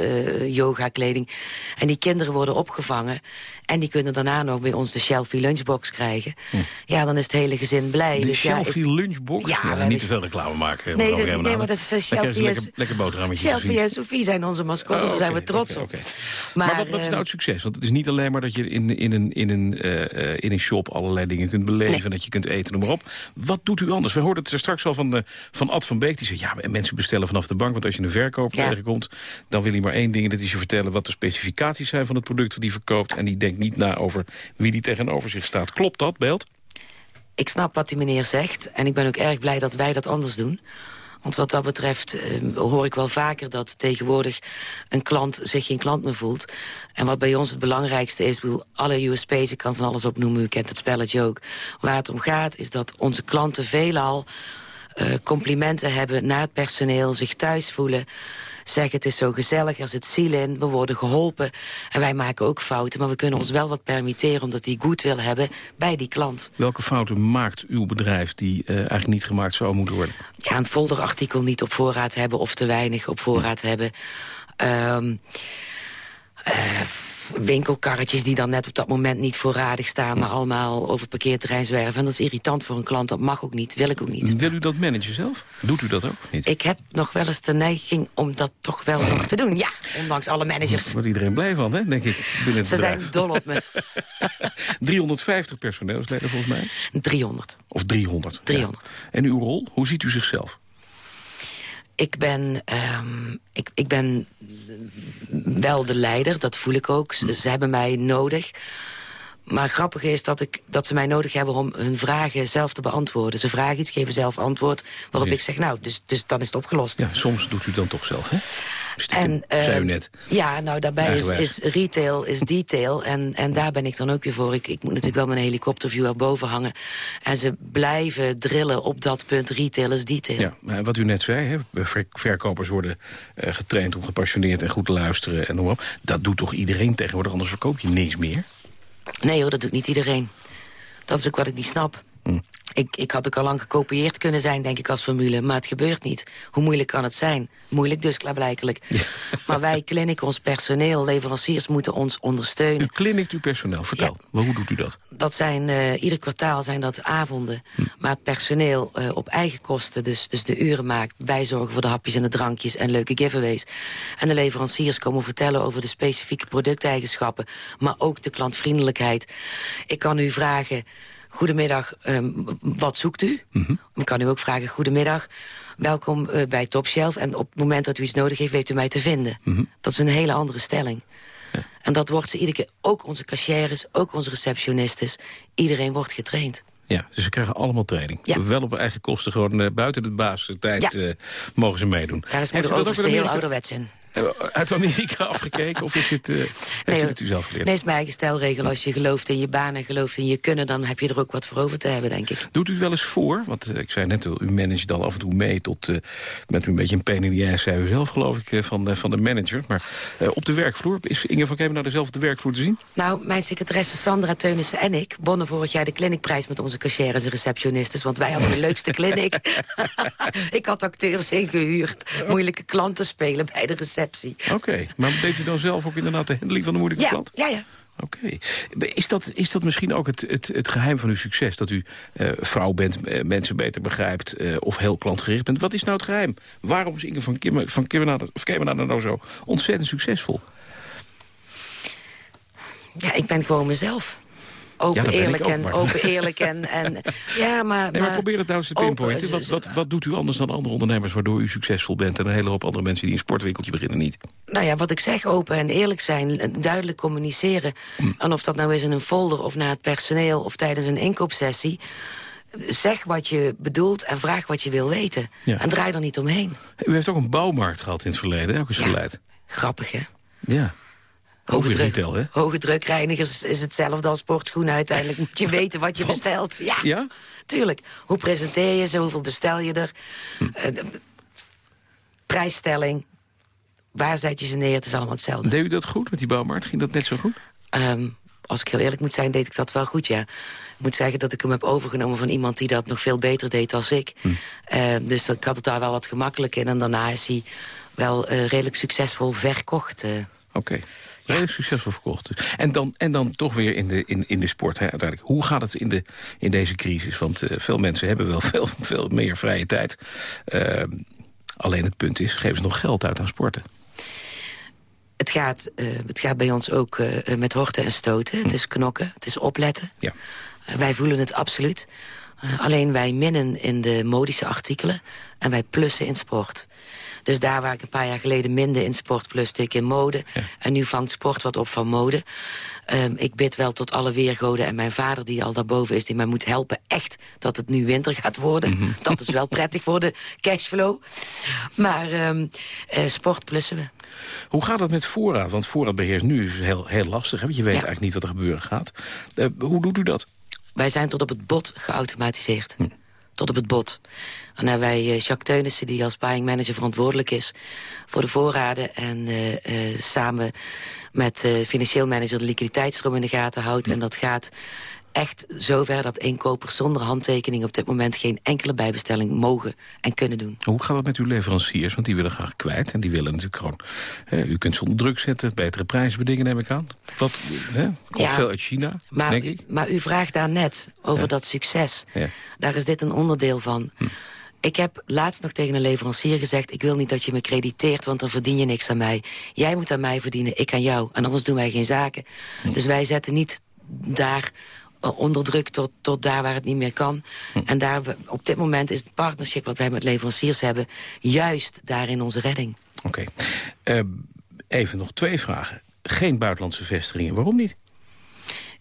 yoga-kleding... en die kinderen worden opgevangen... en die kunnen daarna nog bij ons de Shelfie lunchbox krijgen... Hm. ja, dan is het hele gezin blij. De dus Shelfie ja, lunchbox? Ja, ja niet te veel reclame maken. Nee, dus, nee maar dat is Shelfie lekker, lekker, lekker boterhammetjes. Shelfie en Sophie zijn onze mascottes, oh, daar zijn we trots okay, op. Maar, maar wat, wat, is nou het succes? Want het is niet alleen maar dat je in, in, een, in, een, uh, in een shop allerlei dingen kunt beleven... Nee. dat je kunt eten, noem maar op. Wat doet u anders? We hoorden het er straks al van, van Ad van Beek. Die zei, ja, mensen bestellen vanaf de bank. Want als je een verkoop ja. tegenkomt, dan wil hij maar één ding. En dat is je vertellen wat de specificaties zijn van het product dat hij verkoopt. En die denkt niet na over wie die tegenover zich staat. Klopt dat, Belt? Ik snap wat die meneer zegt. En ik ben ook erg blij dat wij dat anders doen. Want wat dat betreft uh, hoor ik wel vaker dat tegenwoordig een klant zich geen klant meer voelt. En wat bij ons het belangrijkste is, bedoel, alle USP's, ik kan van alles opnoemen, u kent het spelletje ook. Waar het om gaat is dat onze klanten veelal uh, complimenten hebben naar het personeel, zich thuis voelen zeggen het is zo gezellig, er zit ziel in, we worden geholpen. En wij maken ook fouten, maar we kunnen ons wel wat permitteren... omdat die goed wil hebben bij die klant. Welke fouten maakt uw bedrijf die uh, eigenlijk niet gemaakt zou moeten worden? Ja, een folderartikel niet op voorraad hebben of te weinig op voorraad hebben. Um, uh, winkelkarretjes die dan net op dat moment niet voorradig staan... maar allemaal over parkeerterrein zwerven. En dat is irritant voor een klant, dat mag ook niet, wil ik ook niet. Wil u dat managen zelf? Doet u dat ook niet? Ik heb nog wel eens de neiging om dat toch wel nog te doen, ja. Ondanks alle managers. Daar wordt iedereen blij van, hè, denk ik, binnen het Ze bedrijf. zijn dol op me. 350 personeelsleden volgens mij? 300. Of 300? 300. Ja. En uw rol, hoe ziet u zichzelf? Ik ben, ehm, ik, ik ben wel de leider, dat voel ik ook. Ze, ze hebben mij nodig. Maar grappig is dat, ik, dat ze mij nodig hebben om hun vragen zelf te beantwoorden. Ze vragen iets, geven zelf antwoord. Waarop Ja. ik zeg, nou, dus, dus dan is het opgelost. Ja, soms doet u dan toch zelf, hè? En, zei u net. Ja, nou daarbij is, is retail, is detail. En, en daar ben ik dan ook weer voor. Ik, ik moet natuurlijk wel mijn helikopterview erboven hangen. En ze blijven drillen op dat punt. Retail is detail. Ja, maar wat u net zei, hè, ver- verkopers worden eh, getraind om gepassioneerd en goed te luisteren en noem op. Dat doet toch iedereen tegenwoordig, anders verkoop je niks meer? Nee hoor, dat doet niet iedereen. Dat is ook wat ik niet snap. Ik, ik had ook al lang gekopieerd kunnen zijn, denk ik, als formule. Maar het gebeurt niet. Hoe moeilijk kan het zijn? Moeilijk dus, klaarblijkelijk. Maar wij, clinic, ons personeel, leveranciers moeten ons ondersteunen. U clinict uw personeel, vertel. Maar Hoe doet u dat? Dat zijn, eh, ieder kwartaal zijn dat avonden. Hm. Maar het personeel eh, op eigen kosten, dus, dus de uren maakt. Wij zorgen voor de hapjes en de drankjes en leuke giveaways. En de leveranciers komen vertellen over de specifieke producteigenschappen. Maar ook de klantvriendelijkheid. Ik kan u vragen, goedemiddag, ehm, wat zoekt u? Ik kan u ook vragen, goedemiddag, welkom eh, bij Topshelf. En op het moment dat u iets nodig heeft, weet u mij te vinden. Dat is een hele andere stelling. En dat wordt ze iedere keer, ook onze cashiers, ook onze receptionistes. Iedereen wordt getraind. Ja, dus ze krijgen allemaal training. Ja. Wel op eigen kosten, gewoon eh, buiten de basistijd Ja. eh, mogen ze meedoen. Daar is moeder uit heel ouderwets in. Eh, Uit Amerika afgekeken of is het, eh, heeft u het u zelf geleerd? Nee, is mijn eigen stelregel. Als je gelooft in je baan en gelooft in je kunnen... dan heb je er ook wat voor over te hebben, denk ik. Doet u het wel eens voor? Want eh, ik zei net u managt dan af en toe mee tot... eh bent u een beetje een pain in the ass, zei u zelf geloof ik, eh, van, de van de manager. Maar eh, op de werkvloer, is Inge van Kemenaar zelf op de werkvloer te zien? Nou, mijn secretaresse Sandra Teunissen en ik... wonnen vorig jaar de clinicprijs met onze cashiers en receptionistes... want wij hadden de leukste clinic. ik had acteurs ingehuurd. Moeilijke klanten spelen bij de receptie. Oké, maar deed u dan zelf ook inderdaad de handeling van de moeilijke Ja, klant? ja, ja. Oké. Is, dat, is dat misschien ook het, het, het geheim van uw succes? Dat u eh, vrouw bent, eh, mensen beter begrijpt eh, of heel klantgericht bent? Wat is nou het geheim? Waarom is Inge van, Kim, van of nou zo ontzettend succesvol? Ja, ik ben gewoon mezelf. Open, Ja, eerlijk en open, eerlijk en, en ja, maar, Nee, maar probeer het nou eens te pinpointen. Wat, wat, wat doet u anders dan andere ondernemers waardoor u succesvol bent... en een hele hoop andere mensen die een sportwinkeltje beginnen niet? Nou ja, wat ik zeg, open en eerlijk zijn, en duidelijk communiceren. Hm. En of dat nou is in een folder of naar het personeel of tijdens een inkoopsessie. Zeg wat je bedoelt en vraag wat je wil weten. Ja. En draai er niet omheen. U heeft ook een bouwmarkt gehad in het verleden, ook eens geleid. Grappig, hè? Ja. Over druk- retail, hè? Hoge drukreinigers is hetzelfde als sportschoenen. Uiteindelijk moet je weten wat je bestelt. Ja, Ja? tuurlijk. Hoe presenteer je ze? Hoeveel bestel je er? Hm. Eh, prijsstelling. Waar zet je ze neer? Het is allemaal hetzelfde. Deed u dat goed met die bouwmarkt? Ging dat net zo goed? Ehm, als ik heel eerlijk moet zijn, deed ik dat wel goed, ja. Ik moet zeggen dat ik hem heb overgenomen van iemand die dat nog veel beter deed als ik. Ehm, dus ik had het daar wel wat gemakkelijker in. En daarna is hij wel eh, redelijk succesvol verkocht. eh. Oké. Redelijk succesvol verkocht. dus. En dan, en dan toch weer in de, in, in de sport, hè, uiteindelijk. Hoe gaat het in, de, in deze crisis? Want eh, veel mensen hebben wel veel, veel meer vrije tijd. Ehm, alleen het punt is, geven ze nog geld uit aan sporten? Het gaat, eh, het gaat bij ons ook eh, met horten en stoten. Het is knokken, het is opletten. Ja. Eh, wij voelen het absoluut. Eh, alleen wij minnen in de modische artikelen en wij plussen in sport. Dus daar waar ik een paar jaar geleden minde in sport, pluste ik in mode. En nu vangt sport wat op van mode. Ehm, ik bid wel tot alle weergoden en mijn vader die al daarboven is... die mij moet helpen echt dat het nu winter gaat worden. Dat is wel prettig voor de cashflow. Maar eh, sport plussen we. Hoe gaat het met voorraad? Want voorraadbeheer is nu heel, heel lastig. Hè? Want je weet eigenlijk niet wat er gebeuren gaat. Eh, hoe doet u dat? Wij zijn tot op het bot geautomatiseerd. Tot op het bot. En wij eh, Jacques Teunissen, die als buying manager verantwoordelijk is... voor de voorraden en eh, eh, samen met eh financieel manager... de liquiditeitsstroom in de gaten houdt. En dat gaat echt zover dat inkopers zonder handtekening... op dit moment geen enkele bijbestelling mogen en kunnen doen. Hoe gaat het met uw leveranciers? Want die willen graag kwijt. En die willen natuurlijk gewoon... u kunt ze onder druk zetten, betere prijzen bedingen, neem ik aan. Dat hè, komt veel uit China, maar, denk ik. Maar u vraagt daar net over dat succes. Ja. Daar is dit een onderdeel van. Hm. Ik heb laatst nog tegen een leverancier gezegd... ik wil niet dat je me crediteert, want dan verdien je niks aan mij. Jij moet aan mij verdienen, ik aan jou. En anders doen wij geen zaken. Hm. Dus wij zetten niet daar eh, onder druk tot, tot daar waar het niet meer kan. Hm. En daar, op dit moment is het partnership wat wij met leveranciers hebben... juist daarin onze redding. Oké. Eh, even nog twee vragen. Geen buitenlandse vestigingen. Waarom niet?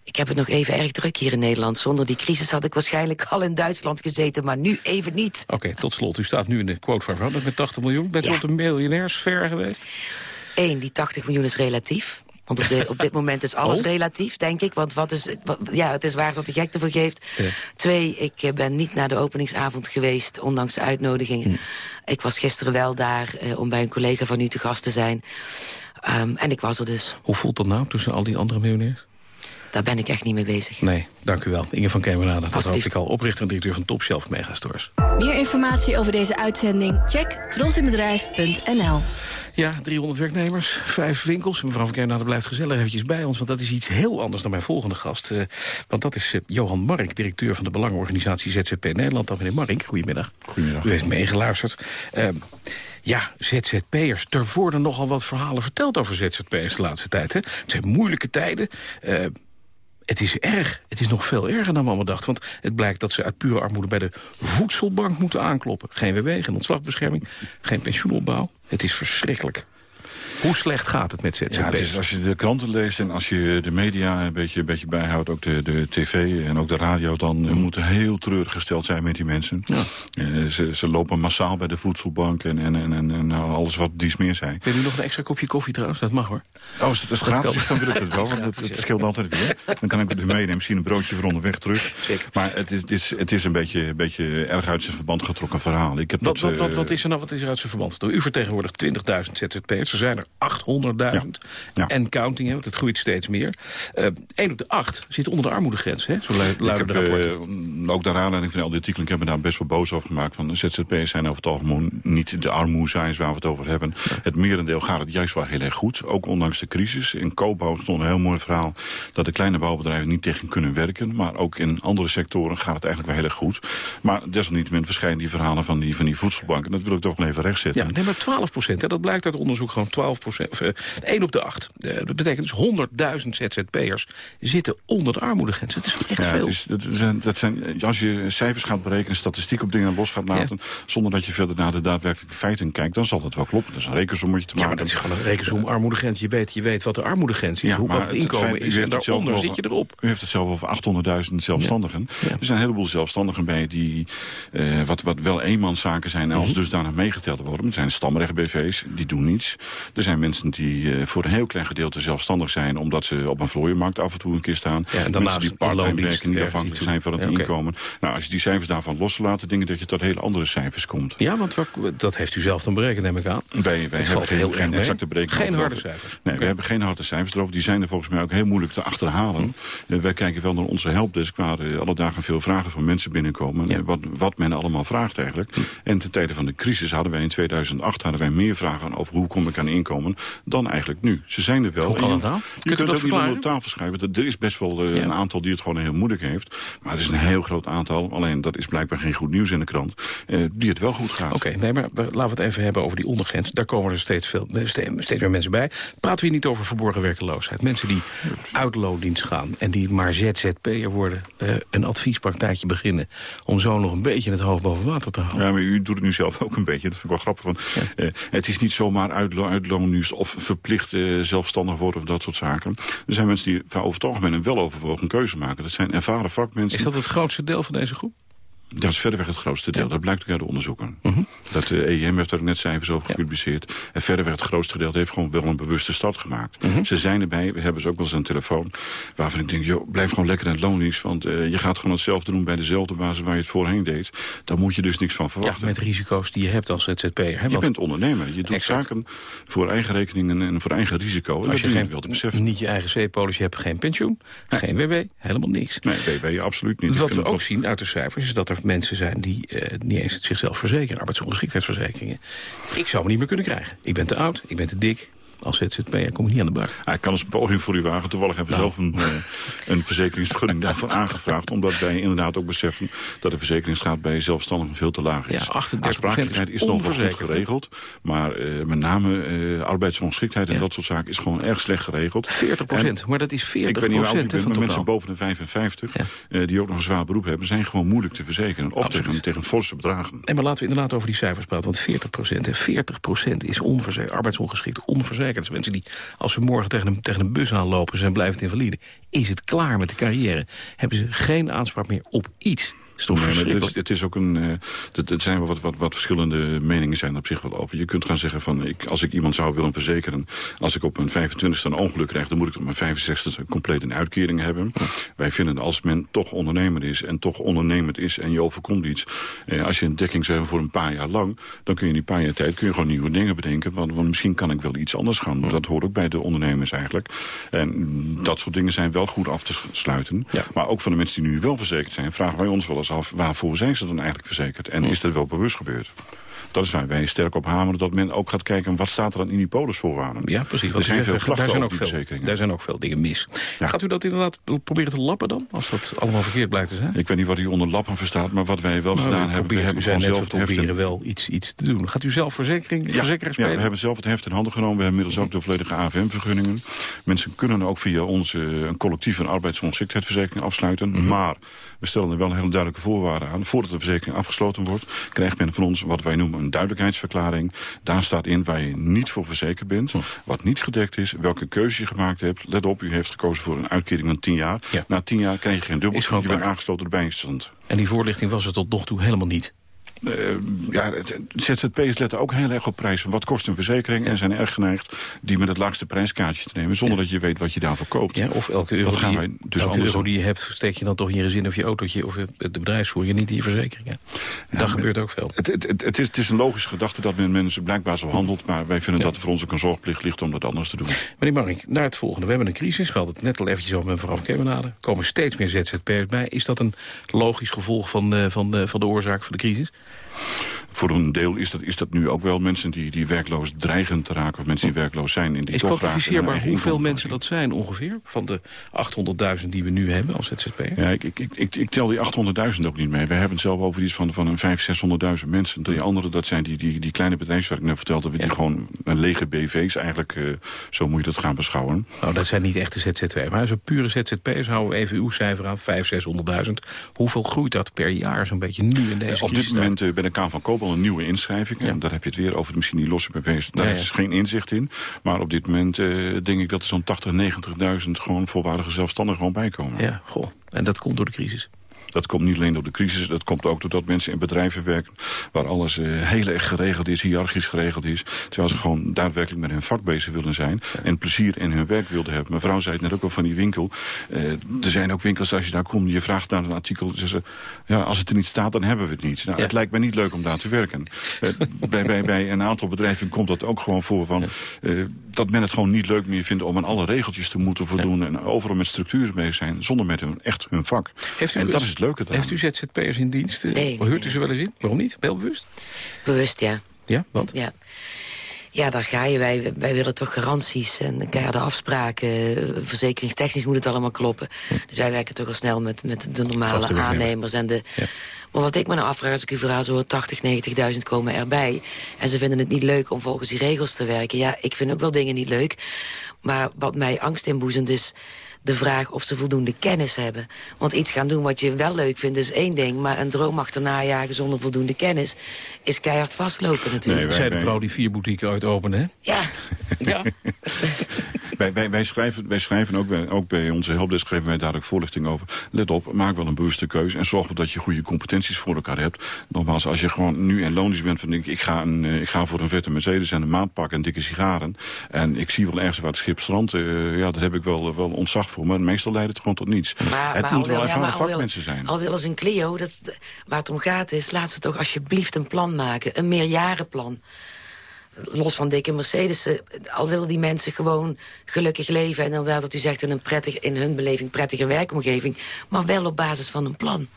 Ik heb het nog even erg druk hier in Nederland. Zonder die crisis had ik waarschijnlijk al in Duitsland gezeten, maar nu even niet. Oké, tot slot. U staat nu in de quote van veranderd met 80 miljoen. Bent u op de miljonairsver geweest? Eén, die 80 miljoen is relatief. Want op, de, op dit moment is alles oh. relatief, denk ik. Want wat is, ja, het is waar wat de gek ervoor geeft. Twee, ik eh, ben niet naar de openingsavond geweest, ondanks de uitnodigingen. Hm. Ik was gisteren wel daar eh, om bij een collega van u te gast te zijn. Um, en ik was er dus. Hoe voelt dat nou tussen al die andere miljonairs? Daar ben ik echt niet mee bezig. Nee, dank u wel. Inge van Kemenade, dat hoop ik al. Oprichter en directeur van Topshelf Megastores. Meer informatie over deze uitzending? Check trosinbedrijf.nl Ja, 300 werknemers, vijf winkels. Mevrouw van Kemenade blijft gezellig eventjes bij ons... want dat is iets heel anders dan mijn volgende gast. Uh, want dat is uh, Johan Mark, directeur van de belangenorganisatie ZZP Nederland. Dan meneer Mark, goedemiddag. Goedemiddag. U heeft meegeluisterd. Uh, ja, ZZP'ers. Er worden nogal wat verhalen verteld over ZZP'ers de laatste tijd. Hè? Het zijn moeilijke tijden. Uh, het is erg. Het is nog veel erger dan we allemaal dachten. Want het blijkt dat ze uit pure armoede bij de voedselbank moeten aankloppen. Geen WW, geen ontslagbescherming, geen pensioenopbouw. Het is verschrikkelijk. Hoe slecht gaat het met ZZP'ers? Ja, het is, als je de kranten leest en als je de media een beetje, een beetje bijhoudt... ook de, de tv en ook de radio... dan mm. moeten heel treurig gesteld zijn met die mensen. Ja. Uh, ze, ze lopen massaal bij de voedselbank en, en, en, en alles wat dies meer zijn. Wil u nog een extra kopje koffie trouwens? Dat mag hoor. Oh, als het, gratis is, dan wil ik het wel. Want het, het scheelt altijd weer. Dan kan ik het meenemen. Misschien een broodje voor onderweg terug. Zeker. Maar het is, het is, het is een, beetje, een beetje erg uit zijn verband getrokken verhaal. Ik heb wat, dat, wat, wat, wat, is er nou wat is er uit zijn verband? U vertegenwoordigt 20.000 ZZP'ers. Er zijn er 800.000. Ja. En counting, hè, want het groeit steeds meer. Uh, eh, 1 op de 8 zit onder de armoedegrens, hè? zo luiden de rapporten. Uh, ook naar aanleiding van al die artikelen, ik heb me daar best wel boos over gemaakt. Van de ZZP'ers zijn over het algemeen niet de armoezaaiers waar we het over hebben. Het merendeel gaat het juist wel heel erg goed. Ook ondanks de crisis. In koopbouw stond een heel mooi verhaal dat de kleine bouwbedrijven niet tegen kunnen werken. Maar ook in andere sectoren gaat het eigenlijk wel heel erg goed. Maar desalniettemin verschijnen die verhalen van die, van die voedselbanken. Dat wil ik toch nog even rechtzetten. Ja, nee, maar 12 procent. Dat blijkt uit onderzoek gewoon 12 procent. 1 op de 8. Eh, dat betekent dus 100.000 ZZP'ers zitten onder de armoedegrens. Dat is echt veel. Is, dat zijn, dat zijn, als je cijfers gaat berekenen, statistiek op dingen los gaat laten... zonder dat je verder naar de daadwerkelijke feiten kijkt... dan zal dat wel kloppen. Dat is een rekensommetje te maken. Ja, maar dat is gewoon een rekensom armoedegrens. Je weet, je weet wat de armoedegrens is, hoe wat het inkomen is. En daaronder zit je erop. U heeft het zelf over 800.000 zelfstandigen. Er zijn een heleboel zelfstandigen bij die... Uh, wat, wat wel eenmanszaken zijn... als mm -hmm. dusdanig meegeteld worden. Er zijn stamrecht-BV's, die doen niets. Er zijn mensen die uh, voor een heel klein gedeelte zelfstandig zijn... omdat ze op een vlooienmarkt af en toe een keer staan. Ja, en daarnaast die part-time werken, niet afhankelijk zijn van het ja, okay. inkomen. Nou, als je die cijfers daarvan loslaat, denk ik dat je tot hele andere cijfers komt. Ja, want dat heeft u zelf dan berekend, neem ik aan. Wij, wij hebben geen, geen exacte berekening. Geen harde cijfers? Nee, okay. we hebben geen harde cijfers erover. Die zijn er volgens mij ook heel moeilijk te achterhalen. Hm. wij kijken wel naar onze helpdesk, waar uh, alle dagen veel vragen van mensen binnenkomen. Ja. Wat, wat men allemaal vraagt eigenlijk. Hm. En ten tijde van de crisis hadden wij in 2008 hadden wij meer vragen over hoe kom ik aan inkomen dan eigenlijk nu. Ze zijn er wel. Hoe kan dat nou? Je kunt het ook niet onder tafel schrijven. Er is best wel ja. een aantal die het gewoon heel moeilijk heeft. Maar het is een heel groot aantal. Alleen dat is blijkbaar geen goed nieuws in de krant. Uh, die het wel goed gaat. Oké, okay, nee, maar laten we het even hebben over die ondergrens. Daar komen er steeds, veel, steeds meer mensen bij. Praten we hier niet over verborgen werkeloosheid. Mensen die uit loondienst gaan en die maar ZZP'er worden. Een adviespraktijkje beginnen. Om zo nog een beetje het hoofd boven water te houden. Ja, maar u doet het nu zelf ook een beetje. Dat vind ik wel grappig. Ja. het is niet zomaar uitlo uitloondienst of verplicht zelfstandig worden of dat soort zaken. Er zijn mensen die over het algemeen een weloverwogen keuze maken. Dat zijn ervaren vakmensen. Is dat het grootste deel van deze groep? Dat is verreweg het grootste deel. Dat blijkt ook uit de onderzoeken. Mhm. Dat de EIM heeft er net cijfers over gepubliceerd. En verreweg het grootste gedeelte heeft gewoon wel een bewuste start gemaakt. Mhm. Ze zijn erbij. We hebben ze ook wel eens een telefoon. Waarvan ik denk, joh, blijf gewoon lekker in het loondienst. Want eh, je gaat gewoon hetzelfde doen bij dezelfde basis waar je het voorheen deed. Daar moet je dus niks van verwachten. Ja, met risico's die je hebt als ZZP'er. Je bent ondernemer. Je doet Exact. zaken voor eigen rekening en, voor eigen risico. En Als dat je geen, wel te beseffen. niet je eigen C-polis, je hebt geen pensioen, geen WW, helemaal niks. Nee, WW absoluut niet. Wat we ook zien uit de cijfers is dat er mensen zijn die eh, niet eens zichzelf verzekeren. Arbeidsongeschiktheidsverzekeringen. Ik zou me niet meer kunnen krijgen. Ik ben te oud, ik ben te dik. Als ZZP'er kom ik niet aan de bak. Hij kan eens een poging voor u wagen. Toevallig hebben we Nou. zelf een, eh, een verzekeringsvergunning daarvoor aangevraagd. Omdat wij inderdaad ook beseffen dat de verzekeringsgraad bij zelfstandigen veel te laag is. Ja, 38% Aansprakelijkheid is is nog wel goed geregeld. Maar eh, met name eh, arbeidsongeschiktheid en dat soort zaken is gewoon erg slecht geregeld. 40 En maar dat is 40% Ik weet niet hoe oud bent, maar mensen boven de 55... eh, die ook nog een zwaar beroep hebben, zijn gewoon moeilijk te verzekeren. Of tegen, tegen forse bedragen. Nee, maar laten we inderdaad over die cijfers praten. Want 40% en 40% is onverzekerd, arbeidsongeschikt, onverzekerd. Zijn mensen die, als ze morgen tegen een, tegen een bus aanlopen... zijn blijvend invalide. Is het klaar met de carrière? Hebben ze geen aanspraak meer op iets? Is toch Nee, maar het, is, het is ook een. het, het zijn wel wat, wat, wat verschillende meningen zijn er op zich wel over. Je kunt gaan zeggen van ik, als ik iemand zou willen verzekeren, als ik op mijn 25ste een ongeluk krijg, dan moet ik op mijn 65ste compleet een uitkering hebben. Wij vinden als men toch ondernemer is en toch ondernemend is en je overkomt iets, eh, als je een dekking zou hebben voor een paar jaar lang, dan kun je in die paar jaar tijd kun je gewoon nieuwe dingen bedenken. Want, want misschien kan ik wel iets anders gaan. Dat hoort ook bij de ondernemers eigenlijk. En dat soort dingen zijn wel goed af te sluiten. Maar ook van de mensen die nu wel verzekerd zijn, vragen wij ons wel eens af... waarvoor zijn ze dan eigenlijk verzekerd? En is dat wel bewust gebeurd? Dat is waar wij sterk op hameren, dat men ook gaat kijken... wat staat er dan in die polisvoorwaarden? Ja, precies. Er zijn veel klachten daar, zijn ook die veel, verzekeringen. daar zijn ook veel dingen mis. Gaat u dat inderdaad proberen te lappen dan? Als dat allemaal verkeerd blijkt te zijn? Ik weet niet wat u onder lappen verstaat, maar wat wij wel Nou, gedaan hebben... we hebben gewoon zelf we het proberen wel iets, iets te doen. Gaat u zelf verzekering, Ja, verzekeraar ja, spelen? we hebben zelf het heft in handen genomen. We hebben inmiddels ook de volledige AFM-vergunningen. Mensen kunnen ook via ons een collectief een arbeidsongeschiktheidsverzekering afsluiten. Mhm. Maar we stellen er wel hele duidelijke voorwaarden aan. Voordat de verzekering afgesloten wordt, krijgt men van ons wat wij noemen een duidelijkheidsverklaring. Daar staat in waar je niet voor verzekerd bent, Hm. wat niet gedekt is, welke keuze je gemaakt hebt. Let op, u heeft gekozen voor een uitkering van 10 jaar. Na 10 jaar krijg je geen dubbel, je bent aangesloten de bijstand. En die voorlichting was er tot nog toe helemaal niet. Eh, ja, ZZP'ers letten ook heel erg op prijzen. Wat kost een verzekering? En zijn erg geneigd die met het laagste prijskaartje te nemen... zonder dat je weet wat je daarvoor koopt. Ja, of elke euro, dat gaan die, wij dus elke euro die je hebt, steek je dan toch in je gezin of je autootje... of de bedrijfsvoer, je niet in je verzekering. Ja. dat gebeurt ook veel. Het, het, het, het is, het is een logische gedachte dat men mensen blijkbaar zo handelt... maar wij vinden dat er voor ons ook een zorgplicht ligt om dat anders te doen. Meneer Marink, naar het volgende. We hebben een crisis. We hadden het net al eventjes over met mevrouw Kemenade. Er komen steeds meer ZZP'ers bij. Is dat een logisch gevolg van, eh, van, de, van de oorzaak van de crisis? Voor een deel is dat, is dat nu ook wel mensen die, die werkloos dreigen te raken... of mensen die werkloos zijn en die Is kwantificeerbaar hoeveel mensen dat zijn ongeveer? Van de 800.000 die we nu hebben als ZZP'er? Ja, ik, ik, ik, ik, ik tel die 800.000 ook niet mee. Wij hebben het zelf over iets van, van een 500.000, 600.000 mensen. Die andere, dat zijn die, die, die kleine bedrijven waar ik net vertelde... die gewoon een lege BV's eigenlijk, eh, zo moet je dat gaan beschouwen. Nou, dat zijn niet echte ZZP'ers. Maar zo'n pure ZZP'ers houden we even uw cijfer aan, 500.000, 600.000. Hoeveel groeit dat per jaar zo'n beetje nu in deze Eh, Op dit moment bij de Kamer van Een nieuwe inschrijving. En daar heb je het weer over misschien die losse BV's. Daar Ja, ja. is geen inzicht in. Maar op dit moment eh, denk ik dat er zo'n 80, 90.000 gewoon volwaardige zelfstandigen gewoon bijkomen. Ja, goh. En dat komt door de crisis. Dat komt niet alleen door de crisis, dat komt ook doordat mensen in bedrijven werken... waar alles eh, heel erg geregeld is, hiërarchisch geregeld is... terwijl ze gewoon daadwerkelijk met hun vak bezig willen zijn... en plezier in hun werk wilden hebben. Mevrouw zei het net ook al van die winkel. Eh, er zijn ook winkels, als je daar komt, je vraagt naar een artikel... Zeggen ze, ja, als het er niet staat, dan hebben we het niet. Nou, Het lijkt mij niet leuk om daar te werken. Eh, bij, bij, bij een aantal bedrijven komt dat ook gewoon voor van... dat men het gewoon niet leuk meer vindt om aan alle regeltjes te moeten voldoen... en overal met structuren bezig zijn, zonder met hun, echt hun vak. Heeft u, en dat is het leuke. Heeft u ZZP'ers in dienst? Eh, Nee, Huurt u ze wel eens in? Waarom niet? Heel bewust? Bewust, ja. Ja, want? Ja. Ja, daar ga je. Wij, wij willen toch garanties en keiharde afspraken. Verzekeringstechnisch moet het allemaal kloppen. Dus wij werken toch al snel met, met de normale aannemers. En de, Maar wat ik me nou afvraag, als ik uw verhaal zo hoor, 80, 90.000 komen erbij. En ze vinden het niet leuk om volgens die regels te werken. Ja, ik vind ook wel dingen niet leuk. Maar wat mij angst inboezemt is de vraag of ze voldoende kennis hebben. Want iets gaan doen wat je wel leuk vindt is één ding... maar een droom achterna jagen zonder voldoende kennis... is keihard vastlopen natuurlijk. Nee, zei de vrouw die vier boutiques ooit opende, hè? Ja. ja. wij, wij, wij, schrijven, wij schrijven ook, bij, ook bij onze helpdesk geven wij daar ook voorlichting over. Let op, maak wel een bewuste keuze en zorg dat je goede competenties voor elkaar hebt. Nogmaals, als je gewoon nu in loondienst bent van ik, ik, ga een, eh, ik ga voor een vette Mercedes en een maandpak en dikke sigaren. En ik zie wel ergens waar het schip strandt. Uh, ja, daar heb ik wel, wel ontzag voor. Maar meestal leidt het gewoon tot niets. Maar, het moet wel ervaren ja, vakmensen zijn. Al willen ze een Clio, dat, waar het om gaat is... laat ze toch alsjeblieft een plan maken. Een meerjarenplan los van dikke Mercedes, al willen die mensen gewoon gelukkig leven... en inderdaad, dat u zegt, in, een prettig, in hun beleving prettige werkomgeving... maar wel op basis van een plan.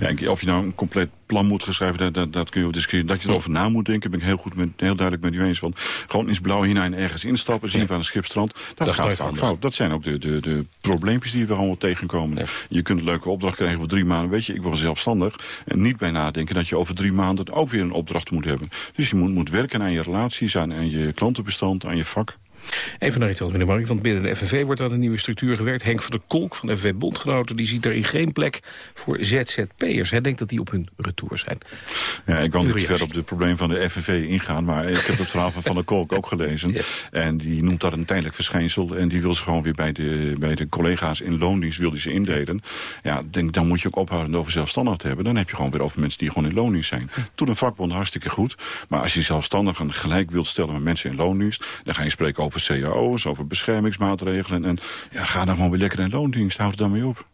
Ja, of je nou een compleet plan moet geschrijven, dat, dat, dat kun je discussiëren. Dat je erover na moet denken, ben ik heel, goed met, heel duidelijk met u eens. Want gewoon eens blauw hinein ergens instappen, zien van een schipstrand, dat, dat gaat vaak fout. Dat zijn ook de, de, de probleempjes die we allemaal tegenkomen. Je kunt een leuke opdracht krijgen voor drie maanden. Weet je, ik wil zelfstandig. En niet bij nadenken dat je over drie maanden ook weer een opdracht moet hebben. Dus je moet, moet werken aan je relaties, aan, aan je klantenbestand, aan je vak. Even naar iets anders, meneer Mark, want binnen de FNV wordt aan een nieuwe structuur gewerkt. Henk van der Kolk van de FNV Bondgenoten die ziet daarin geen plek voor ZZP'ers. Hij denkt dat die op hun retour zijn. Ja, ik kan niet verder op het probleem van de FNV ingaan, maar ik heb het verhaal van Van der Kolk ook gelezen. En die noemt dat een tijdelijk verschijnsel en die wil ze gewoon weer bij de, bij de collega's in loondienst wil die ze indelen. Ja, denk, dan moet je ook ophouden over zelfstandig te hebben. Dan heb je gewoon weer over mensen die gewoon in loondienst zijn. Toen een vakbond hartstikke goed, maar als je zelfstandig een gelijk wilt stellen met mensen in loondienst, dan ga je spreken over over cao's, over beschermingsmaatregelen. En ja, ga dan gewoon weer lekker in loondienst, houd er dan mee op.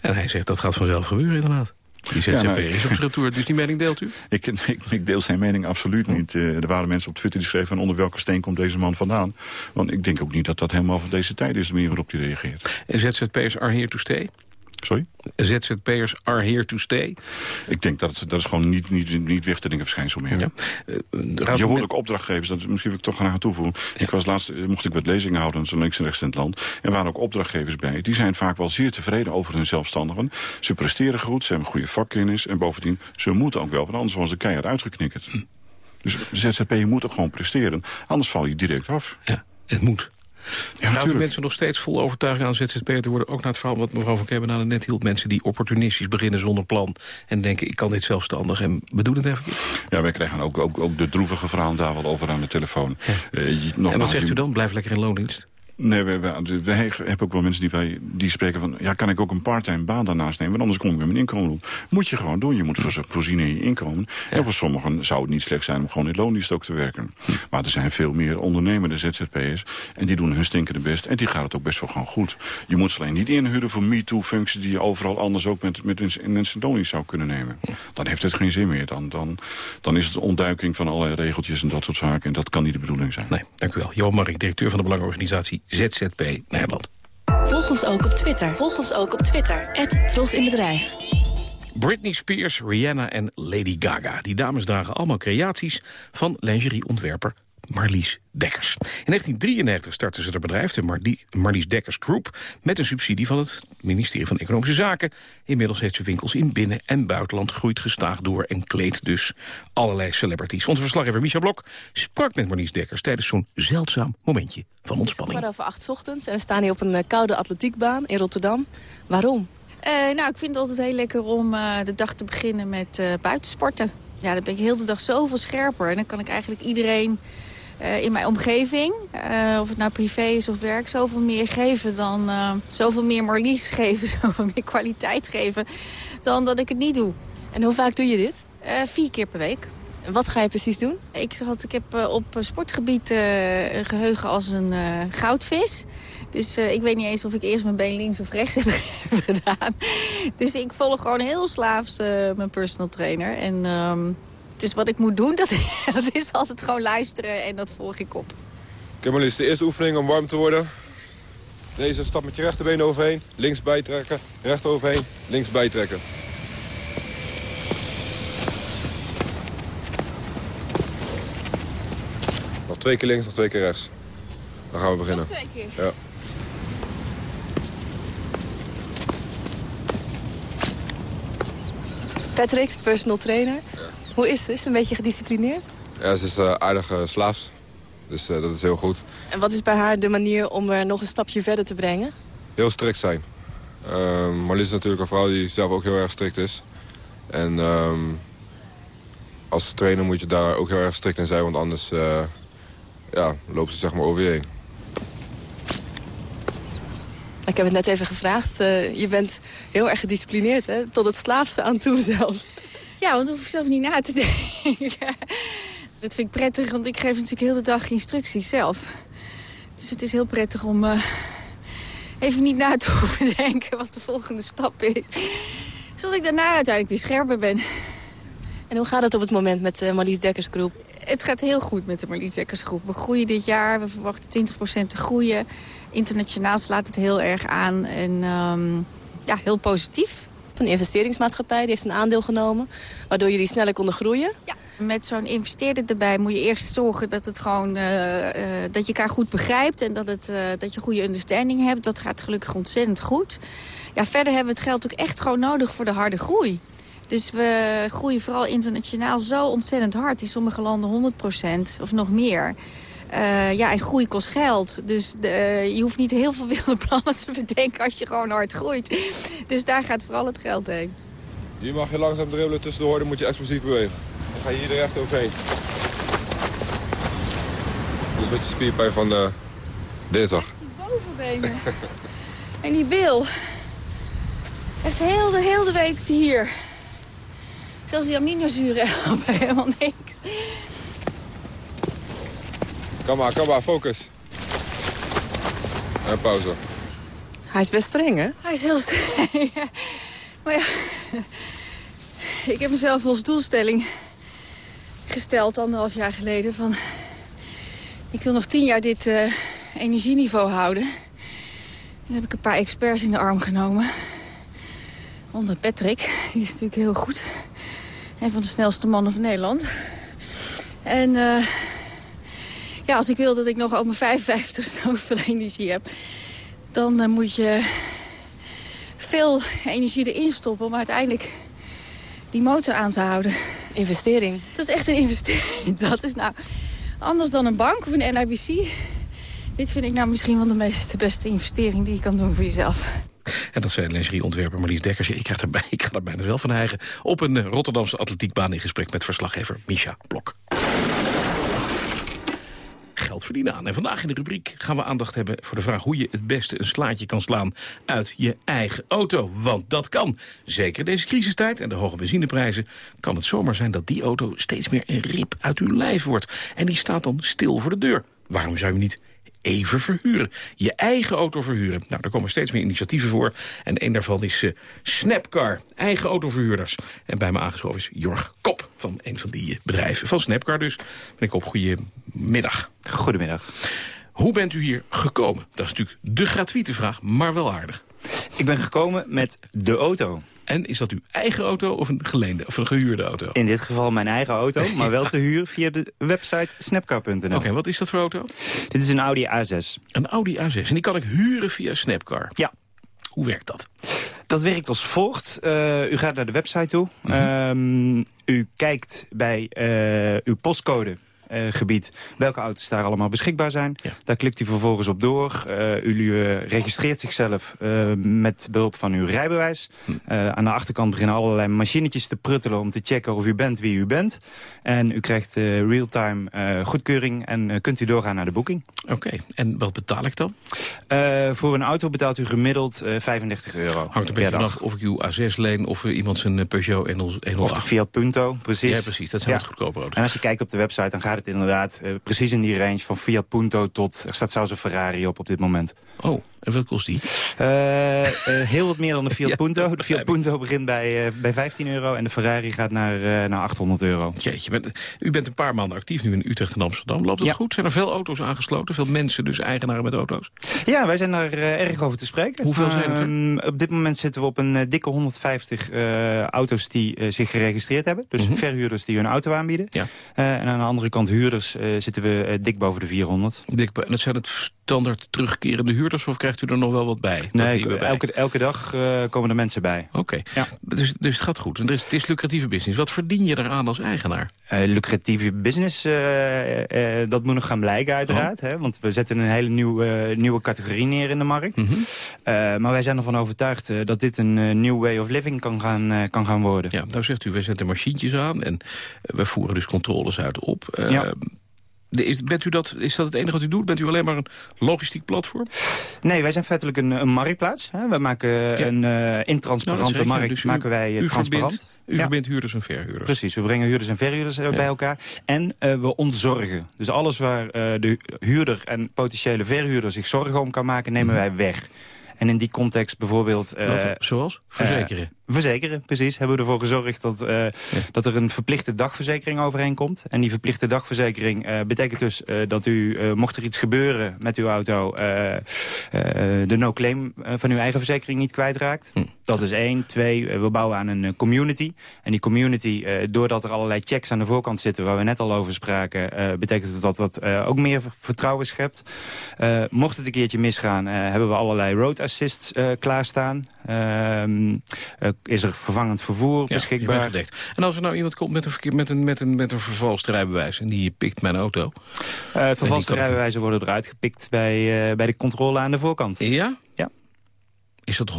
En hij zegt dat gaat vanzelf gebeuren inderdaad. Die ZZP nou, is op zijn retour, dus die mening deelt u? Ik, ik, ik deel zijn mening absoluut niet. Uh, er waren mensen op Twitter die schreven... onder welke steen komt deze man vandaan? Want ik denk ook niet dat dat helemaal van deze tijd is... de manier waarop hij reageert. En ZZP'ers are here to stay? Sorry? ZZP'ers are here to stay. Ik denk dat dat is gewoon niet, niet, niet weg te verschijnsel meer. Ja. Uh, je hoort ook opdrachtgevers, dat misschien wil ik toch graag aan toevoegen. Ik was laatst, eh, mocht ik wat lezingen houden, zo links en rechts in het land. En waren ook opdrachtgevers bij. Die zijn vaak wel zeer tevreden over hun zelfstandigen. Ze presteren goed, ze hebben goede vakkennis. En bovendien, ze moeten ook wel, want anders worden ze keihard uitgeknikkerd. Hm. Dus ZZP moet ook gewoon presteren. Anders val je direct af. Ja, het moet. Ja, Houden mensen nog steeds vol overtuiging aan ZZP'er te worden? Ook naar het verhaal wat mevrouw van Kempenade net hield. Mensen die opportunistisch beginnen zonder plan. En denken, ik kan dit zelfstandig en we doen het even. Ja, wij krijgen ook, ook, ook de droevige verhalen daar wel over aan de telefoon. Ja. Uh, en wat zegt u dan? Blijf lekker in loondienst? Nee, we, we, we, hebben ook wel mensen die, wij, die spreken van... ja, kan ik ook een parttime baan daarnaast nemen? Want anders kom ik met mijn inkomen op. Moet je gewoon doen. Je moet voorzien in je inkomen. En voor sommigen zou het niet slecht zijn om gewoon in loondienst ook te werken. Maar er zijn veel meer ondernemende ZZP'ers. En die doen hun stinkende best. En die gaat het ook best wel gewoon goed. Je moet ze alleen niet inhuren voor MeToo-functies... die je overal anders ook met, met mensen loondienst zou kunnen nemen. Dan heeft het geen zin meer. Dan, dan, dan is het ontduiking van allerlei regeltjes en dat soort zaken. En dat kan niet de bedoeling zijn. Nee, dank u wel. Johan Mark, directeur van de Belangenorganisatie ZZP Nederland. Volg ons ook op Twitter. Volg ons ook op Twitter. Tros in Bedrijf. Britney Spears, Rihanna en Lady Gaga. Die dames dragen allemaal creaties van lingerieontwerper Marlies Dekkers. In 1993 startte ze het bedrijf, de Marlies Dekkers Group... met een subsidie van het ministerie van Economische Zaken. Inmiddels heeft ze winkels in binnen- en buitenland, groeit gestaag door... en kleedt dus allerlei celebrities. Onze verslaggever Micha Blok sprak met Marlies Dekkers... tijdens zo'n zeldzaam momentje van ontspanning. Het is kwart over acht ochtends en we staan hier op een eh, koude atletiekbaan in Rotterdam. Waarom? Uh, nou, ik vind het altijd heel lekker om uh, de dag te beginnen met uh, buitensporten. Ja, dan ben ik heel de dag zoveel scherper. En dan kan ik eigenlijk iedereen uh, in mijn omgeving, uh, of het nou privé is of werk, zoveel meer geven dan uh, zoveel meer Marlies geven, zoveel meer kwaliteit geven dan dat ik het niet doe. En hoe vaak doe je dit? vier keer per week. En wat ga je precies doen? Ik zeg altijd, ik heb op sportgebied een geheugen als een goudvis. Dus ik weet niet eens of ik eerst mijn been links of rechts heb gedaan. Dus ik volg gewoon heel slaafs mijn personal trainer. En um, dus wat ik moet doen, dat, dat is altijd gewoon luisteren en dat volg ik op. Oké maar de eerste oefening om warm te worden. Deze stap met je rechterbeen overheen, links bijtrekken, recht overheen, links bijtrekken. Nog twee keer links, nog twee keer rechts. Dan gaan we beginnen. Nog twee keer? Ja. Patrick, personal trainer. Ja. Hoe is ze? Is ze een beetje gedisciplineerd? Ja, ze is uh, aardig uh, slaafs. Dus uh, dat is heel goed. En wat is bij haar de manier om er nog een stapje verder te brengen? Heel strikt zijn. Uh, Marlies is natuurlijk een vrouw die zelf ook heel erg strikt is. En ehm, als trainer moet je daar ook heel erg strikt in zijn. Want anders ja, loopt ze zeg maar over je heen. Ik heb het net even gevraagd. Uh, je bent heel erg gedisciplineerd, hè? Tot het slaafste aan toe zelfs. Ja, want hoef ik zelf niet na te denken. Dat vind ik prettig, want ik geef natuurlijk heel de dag instructies zelf. Dus het is heel prettig om uh, even niet na te hoeven denken wat de volgende stap is. Zodat ik daarna uiteindelijk weer scherper ben. En hoe gaat het op het moment met de Marlies Dekkersgroep? Het gaat heel goed met de Marlies Dekkersgroep. We groeien dit jaar, we verwachten 20% te groeien. Internationaal slaat het heel erg aan en um, ja, heel positief. Een investeringsmaatschappij die heeft een aandeel genomen, waardoor jullie sneller konden groeien. Ja, met zo'n investeerder erbij moet je eerst zorgen dat, het gewoon, uh, uh, dat je elkaar goed begrijpt... en dat, het, uh, dat je goede understanding hebt. Dat gaat gelukkig ontzettend goed. Ja, verder hebben we het geld ook echt gewoon nodig voor de harde groei. Dus we groeien vooral internationaal zo ontzettend hard. In sommige landen 100% of nog meer. Uh, ja, en groei kost geld. Dus de, uh, je hoeft niet heel veel wilde plannen te bedenken als je gewoon hard groeit. Dus daar gaat vooral het geld heen. Hier mag je langzaam dribbelen tussendoor, dan moet je explosief bewegen. Dan ga je hier er echt overheen. Dat is een beetje spierpijn van uh, dinsdag. Die bovenbenen. en die bil. Echt heel de, heel de week hier. Zelfs die aminozuren helpen helemaal niks. Kom maar, kom maar, focus. En pauze. Hij is best streng, hè? Hij is heel streng, Maar ja, ik heb mezelf als doelstelling gesteld anderhalf jaar geleden van... ik wil nog tien jaar dit uh, energieniveau houden. En dan heb ik een paar experts in de arm genomen. Onder Patrick, die is natuurlijk heel goed. Een van de snelste mannen van Nederland. En uh, ja, als ik wil dat ik nog op mijn 55 zoveel energie heb... dan uh, moet je veel energie erin stoppen om uiteindelijk die motor aan te houden. Investering. Dat is echt een investering. Dat is nou anders dan een bank of een NIBC. Dit vind ik nou misschien wel de meest de beste investering die je kan doen voor jezelf. En dat zei lingerieontwerper Marlies Dekkers. Ik, krijg erbij, ik ga er bijna wel van eigen. Op een Rotterdamse atletiekbaan in gesprek met verslaggever Misha Blok. Verdienen aan. En vandaag in de rubriek gaan we aandacht hebben voor de vraag... hoe je het beste een slaatje kan slaan uit je eigen auto. Want dat kan. Zeker deze crisistijd en de hoge benzineprijzen... kan het zomaar zijn dat die auto steeds meer een rip uit uw lijf wordt. En die staat dan stil voor de deur. Waarom zou je niet even verhuren. Je eigen auto verhuren. Nou, daar komen steeds meer initiatieven voor. En een daarvan is uh, Snapcar, eigen autoverhuurders. En bij me aangeschoven is Jorg Kop van een van die bedrijven. Van Snapcar dus. Meneer Kop, goedemiddag. Goedemiddag. Hoe bent u hier gekomen? Dat is natuurlijk de gratuite vraag, maar wel aardig. Ik ben gekomen met de auto. En is dat uw eigen auto of een geleende of een gehuurde auto? In dit geval mijn eigen auto, maar wel te huur via de website snapcar.nl. Oké, wat is dat voor auto? Dit is een Audi A6. Een Audi A6. En die kan ik huren via Snapcar? Ja. Hoe werkt dat? Dat werkt als volgt. Uh, u gaat naar de website toe. Mm -hmm. um, u kijkt bij uh, uw postcode gebied welke auto's daar allemaal beschikbaar zijn. Ja. Daar klikt u vervolgens op door. Uh, u uh, registreert zichzelf met behulp van uw rijbewijs. Hm. aan de achterkant beginnen allerlei machinetjes te pruttelen... om te checken of u bent wie u bent. En u krijgt real-time goedkeuring en kunt u doorgaan naar de boeking. Oké, okay. en wat betaal ik dan? voor een auto betaalt u gemiddeld 35 euro. Hangt een beetje vanaf of ik uw A6 leen of iemand zijn Peugeot 108. Of de Fiat Punto, precies. Ja, precies. Dat zijn ja. wat goedkope auto's. En als je kijkt op de website, dan gaat het inderdaad uh, precies in die range van Fiat Punto tot... er staat zelfs een Ferrari op op dit moment. Oh, en wat kost die? Uh, uh, heel wat meer dan de Fiat ja, Punto. De Fiat Punto begint bij, bij 15 euro en de Ferrari gaat naar, naar 800 euro. Jeetje, bent, u bent een paar maanden actief nu in Utrecht en Amsterdam. Loopt het ja. goed? Zijn er veel auto's aangesloten? Veel mensen, dus eigenaren met auto's? Ja, wij zijn daar erg over te spreken. Hoeveel zijn het er? op dit moment zitten we op een dikke 150 auto's die zich geregistreerd hebben. Dus -hmm. verhuurders die hun auto aanbieden. Ja. en aan de andere kant huurders zitten we dik boven de 400. Dik, en dat zijn het standaard terugkerende huurders of krijgt u er nog wel wat bij? Nee, bij? Elke, elke dag uh, komen er mensen bij. Oké, okay. ja. dus, dus het gaat goed. En is, het is lucratieve business. Wat verdien je eraan als eigenaar? lucratieve business, dat moet nog gaan blijken uiteraard. Oh. Hè? Want we zetten een hele nieuwe, nieuwe categorie neer in de markt. Mm -hmm. maar wij zijn ervan overtuigd dat dit een new way of living kan gaan, kan gaan worden. Ja, nou zegt u, wij zetten machientjes aan en we voeren dus controles uit op. Ja. Is, bent u dat, is dat het enige wat u doet? Bent u alleen maar een logistiek platform? Nee, wij zijn feitelijk een, een marktplaats. Hè. We maken een eh intransparante Nou, markt Dus u- maken wij eh, u transparant. verbindt- u verbindt huurders en verhuurders. Precies, we brengen huurders en verhuurders eh, Ja. bij elkaar. En we ontzorgen. Dus alles waar de huurder en potentiële verhuurder zich zorgen om kan maken, nemen wij weg. En in die context bijvoorbeeld... Mhm. Zoals? Verzekeren. Verzekeren, precies. Hebben we ervoor gezorgd dat, eh, dat er een verplichte dagverzekering overeenkomt. En die verplichte dagverzekering eh, betekent dus eh, dat u, mocht er iets gebeuren met uw auto... de no-claim van uw eigen verzekering niet kwijtraakt. Hm. Dat is één. Twee, we bouwen aan een community. En die community, doordat er allerlei checks aan de voorkant zitten... waar we net al over spraken, betekent dat dat ook meer vertrouwen schept. Mocht het een keertje misgaan, hebben we allerlei road assists klaarstaan. Is er vervangend vervoer Ja, beschikbaar? gedekt. En als er nou iemand komt met een, met een, met een, met een vervalst rijbewijs... en die pikt mijn auto... En vervalste rijbewijzen worden eruit gepikt bij, eh, bij de controle aan de voorkant. Ja? Ja. Is dat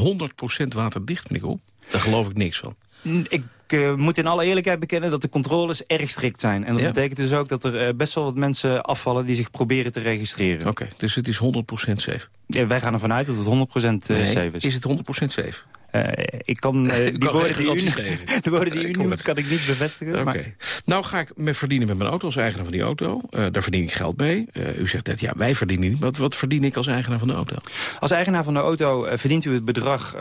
100% waterdicht, Kool? Daar geloof ik niks van. Mm, Ik eh, moet in alle eerlijkheid bekennen dat de controles erg strikt zijn. En dat Ja. betekent dus ook dat er best wel wat mensen afvallen die zich proberen te registreren. Oké, dus het is 100% safe. Ja, wij gaan ervan uit dat het 100% eh, Nee, safe is. Is het 100% safe? Eh, ik kan, eh, U die kan woorden die u, de woorden die u noemt, kan ik niet bevestigen. Maar- Nou ga ik me verdienen met mijn auto als eigenaar van die auto. Eh, daar verdien ik geld mee. U zegt net, ja, wij verdienen niet. Wat, wat verdien ik als eigenaar van de auto? Als eigenaar van de auto verdient u het bedrag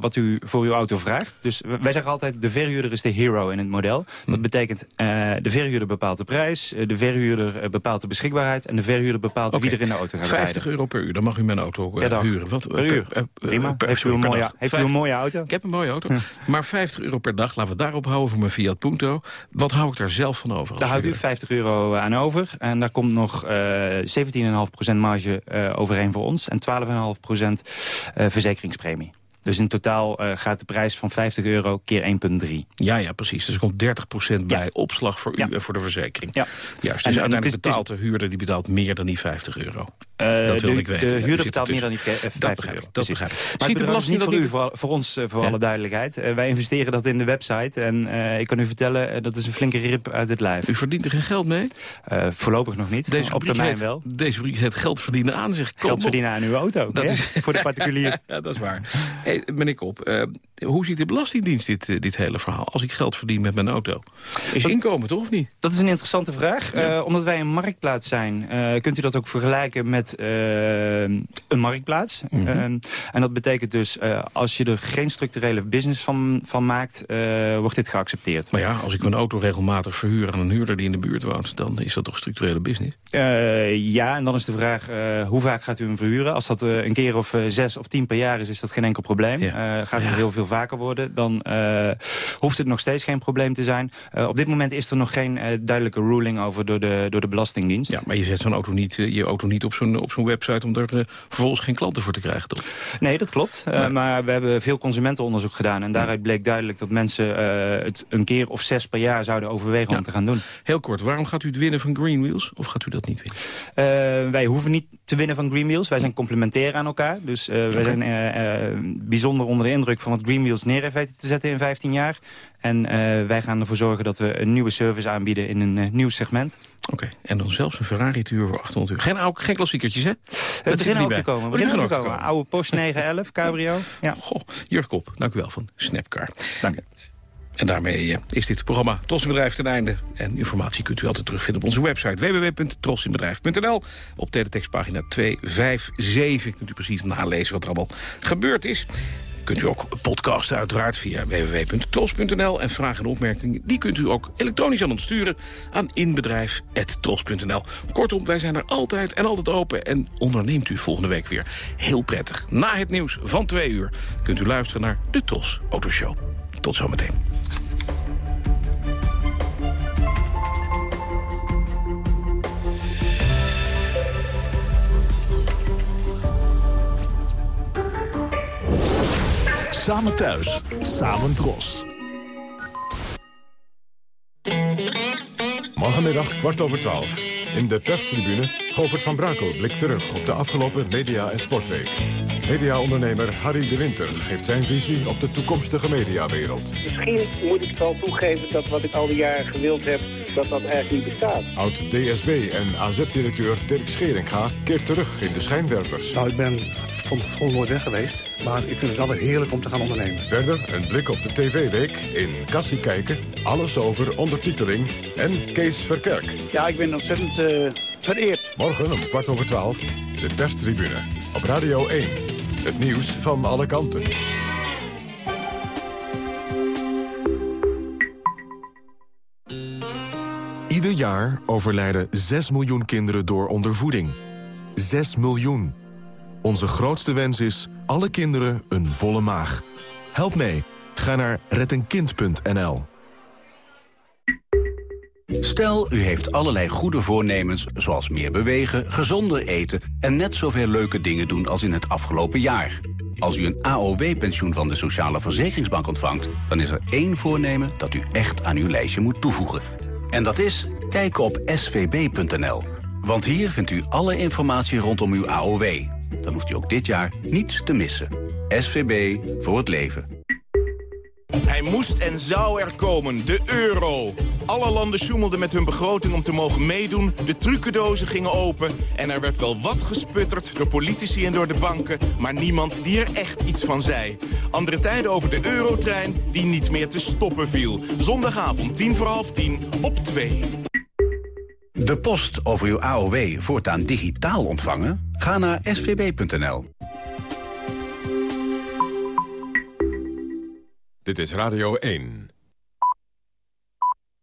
wat u voor uw auto vraagt. Dus wij zeggen altijd, de verhuurder is de hero in het model. Hm. Dat betekent, eh, de verhuurder bepaalt de prijs, de verhuurder bepaalt de beschikbaarheid... en de verhuurder bepaalt wie er in de auto gaat 50 rijden. euro per uur, dan mag u mijn auto Per huren. Wat, Per uur. Prima. Heeft u een per mooie- heeft u een 50 mooie auto? Ik heb een mooie auto. Maar 50 euro per dag, laten we daarop houden voor mijn Fiat Punto. Wat hou ik daar zelf van over? Daar houdt u verhuurder? 50 euro aan over. En daar komt nog eh 17,5% marge eh, overheen voor ons. En 12,5% eh, verzekeringspremie. Dus in totaal eh, gaat de prijs van 50 euro keer 1,3. Ja, ja, precies. Dus er komt 30% bij opslag voor u en voor de verzekering. Ja. Juist, dus En- en uiteindelijk is- betaalt de huurder die betaalt meer dan die 50 euro. Eh, dat wilde de, ik weten. De huurder betaalt meer dan die ve- eh, Dat 50 begrijp euro. ik, dat begrijp ik. Maar Ziet het de is niet voor u, voor, voor ons, eh, voor alle duidelijkheid. Eh, wij investeren dat in de website. En eh, ik kan u vertellen, eh, dat is een flinke rip uit het lijf. U verdient er geen geld mee? Eh, voorlopig nog niet. Deze Op termijn heet- wel. Deze rubriek het geld verdienen aan zich. Geld verdienen aan uw auto. Dat is- Voor de particulier. ja, dat is waar. Hey, meneer Kop, eh, hoe ziet de Belastingdienst dit, eh, dit hele verhaal? Als ik geld verdien met mijn auto. Is inkomen toch of niet? Dat is een interessante vraag. Eh, omdat wij een marktplaats zijn, kunt u dat ook vergelijken met een marktplaats. Mhm. En dat betekent dus, als je er geen structurele business van, van maakt, wordt dit geaccepteerd. Maar ja, als ik mijn auto regelmatig verhuur aan een huurder die in de buurt woont... dan is dat toch structurele business? Ja, en dan is de vraag, hoe vaak gaat u hem verhuren? Als dat een keer of zes of tien per jaar is, is dat geen enkel probleem. Eh, gaat het heel veel vaker worden, dan eh, hoeft het nog steeds geen probleem te zijn. Eh, op dit moment is er nog geen duidelijke ruling over door de, door de Belastingdienst. Ja, maar je zet zo'n auto niet, je auto niet op zo'n op zo'n website... om er vervolgens geen klanten voor te krijgen, toch? Nee, dat klopt. Maar we hebben veel consumentenonderzoek gedaan. En daaruit bleek duidelijk dat mensen het een keer of zes per jaar zouden overwegen om te gaan doen. Heel kort, waarom gaat u het winnen van Green Wheels? Of gaat u dat niet winnen? Wij hoeven niet te winnen van Green Wheels. Wij zijn complementair aan elkaar. Dus eh, wij zijn eh, eh, bijzonder onder de indruk van wat Green Wheels neer heeft weten te zetten in 15 jaar. En wij gaan ervoor zorgen dat we een nieuwe service aanbieden in een nieuw segment. Oké, en dan zelfs een Ferrari te huur voor 800 uur. Geen, oude, geen klassiekertjes, hè? We beginnen ook te komen. We beginnen ook te komen. Oude Porsche 911 Cabrio. Ja. Goh, Jurk Kop, dank u wel van Snapcar. Dank u. En daarmee eh, is dit programma Tros in Bedrijf ten einde. En informatie kunt u altijd terugvinden op onze website www.trosinbedrijf.nl. Op teletextpagina 257 kunt u precies nalezen wat er allemaal gebeurd is. Kunt u ook podcasten uiteraard via www.tros.nl. En vragen en opmerkingen die kunt u ook elektronisch aan ons sturen aan inbedrijf.tros.nl. Kortom, wij zijn er altijd en altijd open. En onderneemt u volgende week weer heel prettig. Na het nieuws van twee uur kunt u luisteren naar de Tros Autoshow. Tot zometeen. Samen thuis, samen dros. Morgenmiddag kwart over twaalf. In de perstribune Govert van Brakel blikt terug op de afgelopen media- en sportweek. Mediaondernemer Harry de Winter geeft zijn visie op de toekomstige mediawereld. Misschien moet ik wel toegeven dat wat ik al die jaren gewild heb... dat dat eigenlijk niet bestaat. Oud-DSB en AZ-directeur Dirk Scheringa keert terug in de schijnwerpers. Nou, ik ben gewoon nooit weg geweest. Maar ik vind het wel heerlijk om te gaan ondernemen. Verder een blik op de TV-week in Kassie kijken. Alles over ondertiteling en Kees Verkerk. Ja, ik ben ontzettend uh, vereerd. Morgen om kwart over twaalf, de perstribune. Op Radio 1. Het nieuws van alle kanten. Ieder jaar overlijden 6 miljoen kinderen door ondervoeding. 6 miljoen. Onze grootste wens is alle kinderen een volle maag. Help mee. Ga naar rettenkind.nl. Stel, u heeft allerlei goede voornemens, zoals meer bewegen, gezonder eten... en net zoveel leuke dingen doen als in het afgelopen jaar. Als u een AOW-pensioen van de Sociale Verzekeringsbank ontvangt... dan is er één voornemen dat u echt aan uw lijstje moet toevoegen. En dat is kijken op svb.nl. Want hier vindt u alle informatie rondom uw AOW. Dan hoeft u ook dit jaar niets te missen. SVB voor het leven. Hij moest en zou er komen, de euro. Alle landen sjoemelden met hun begroting om te mogen meedoen. De trucendozen gingen open en er werd wel wat gesputterd door politici en door de banken, maar niemand die er echt iets van zei. Andere tijden over de eurotrein die niet meer te stoppen viel. Zondagavond tien voor half tien op 2. De post over uw AOW voortaan digitaal ontvangen? Ga naar svb.nl. Dit is Radio 1.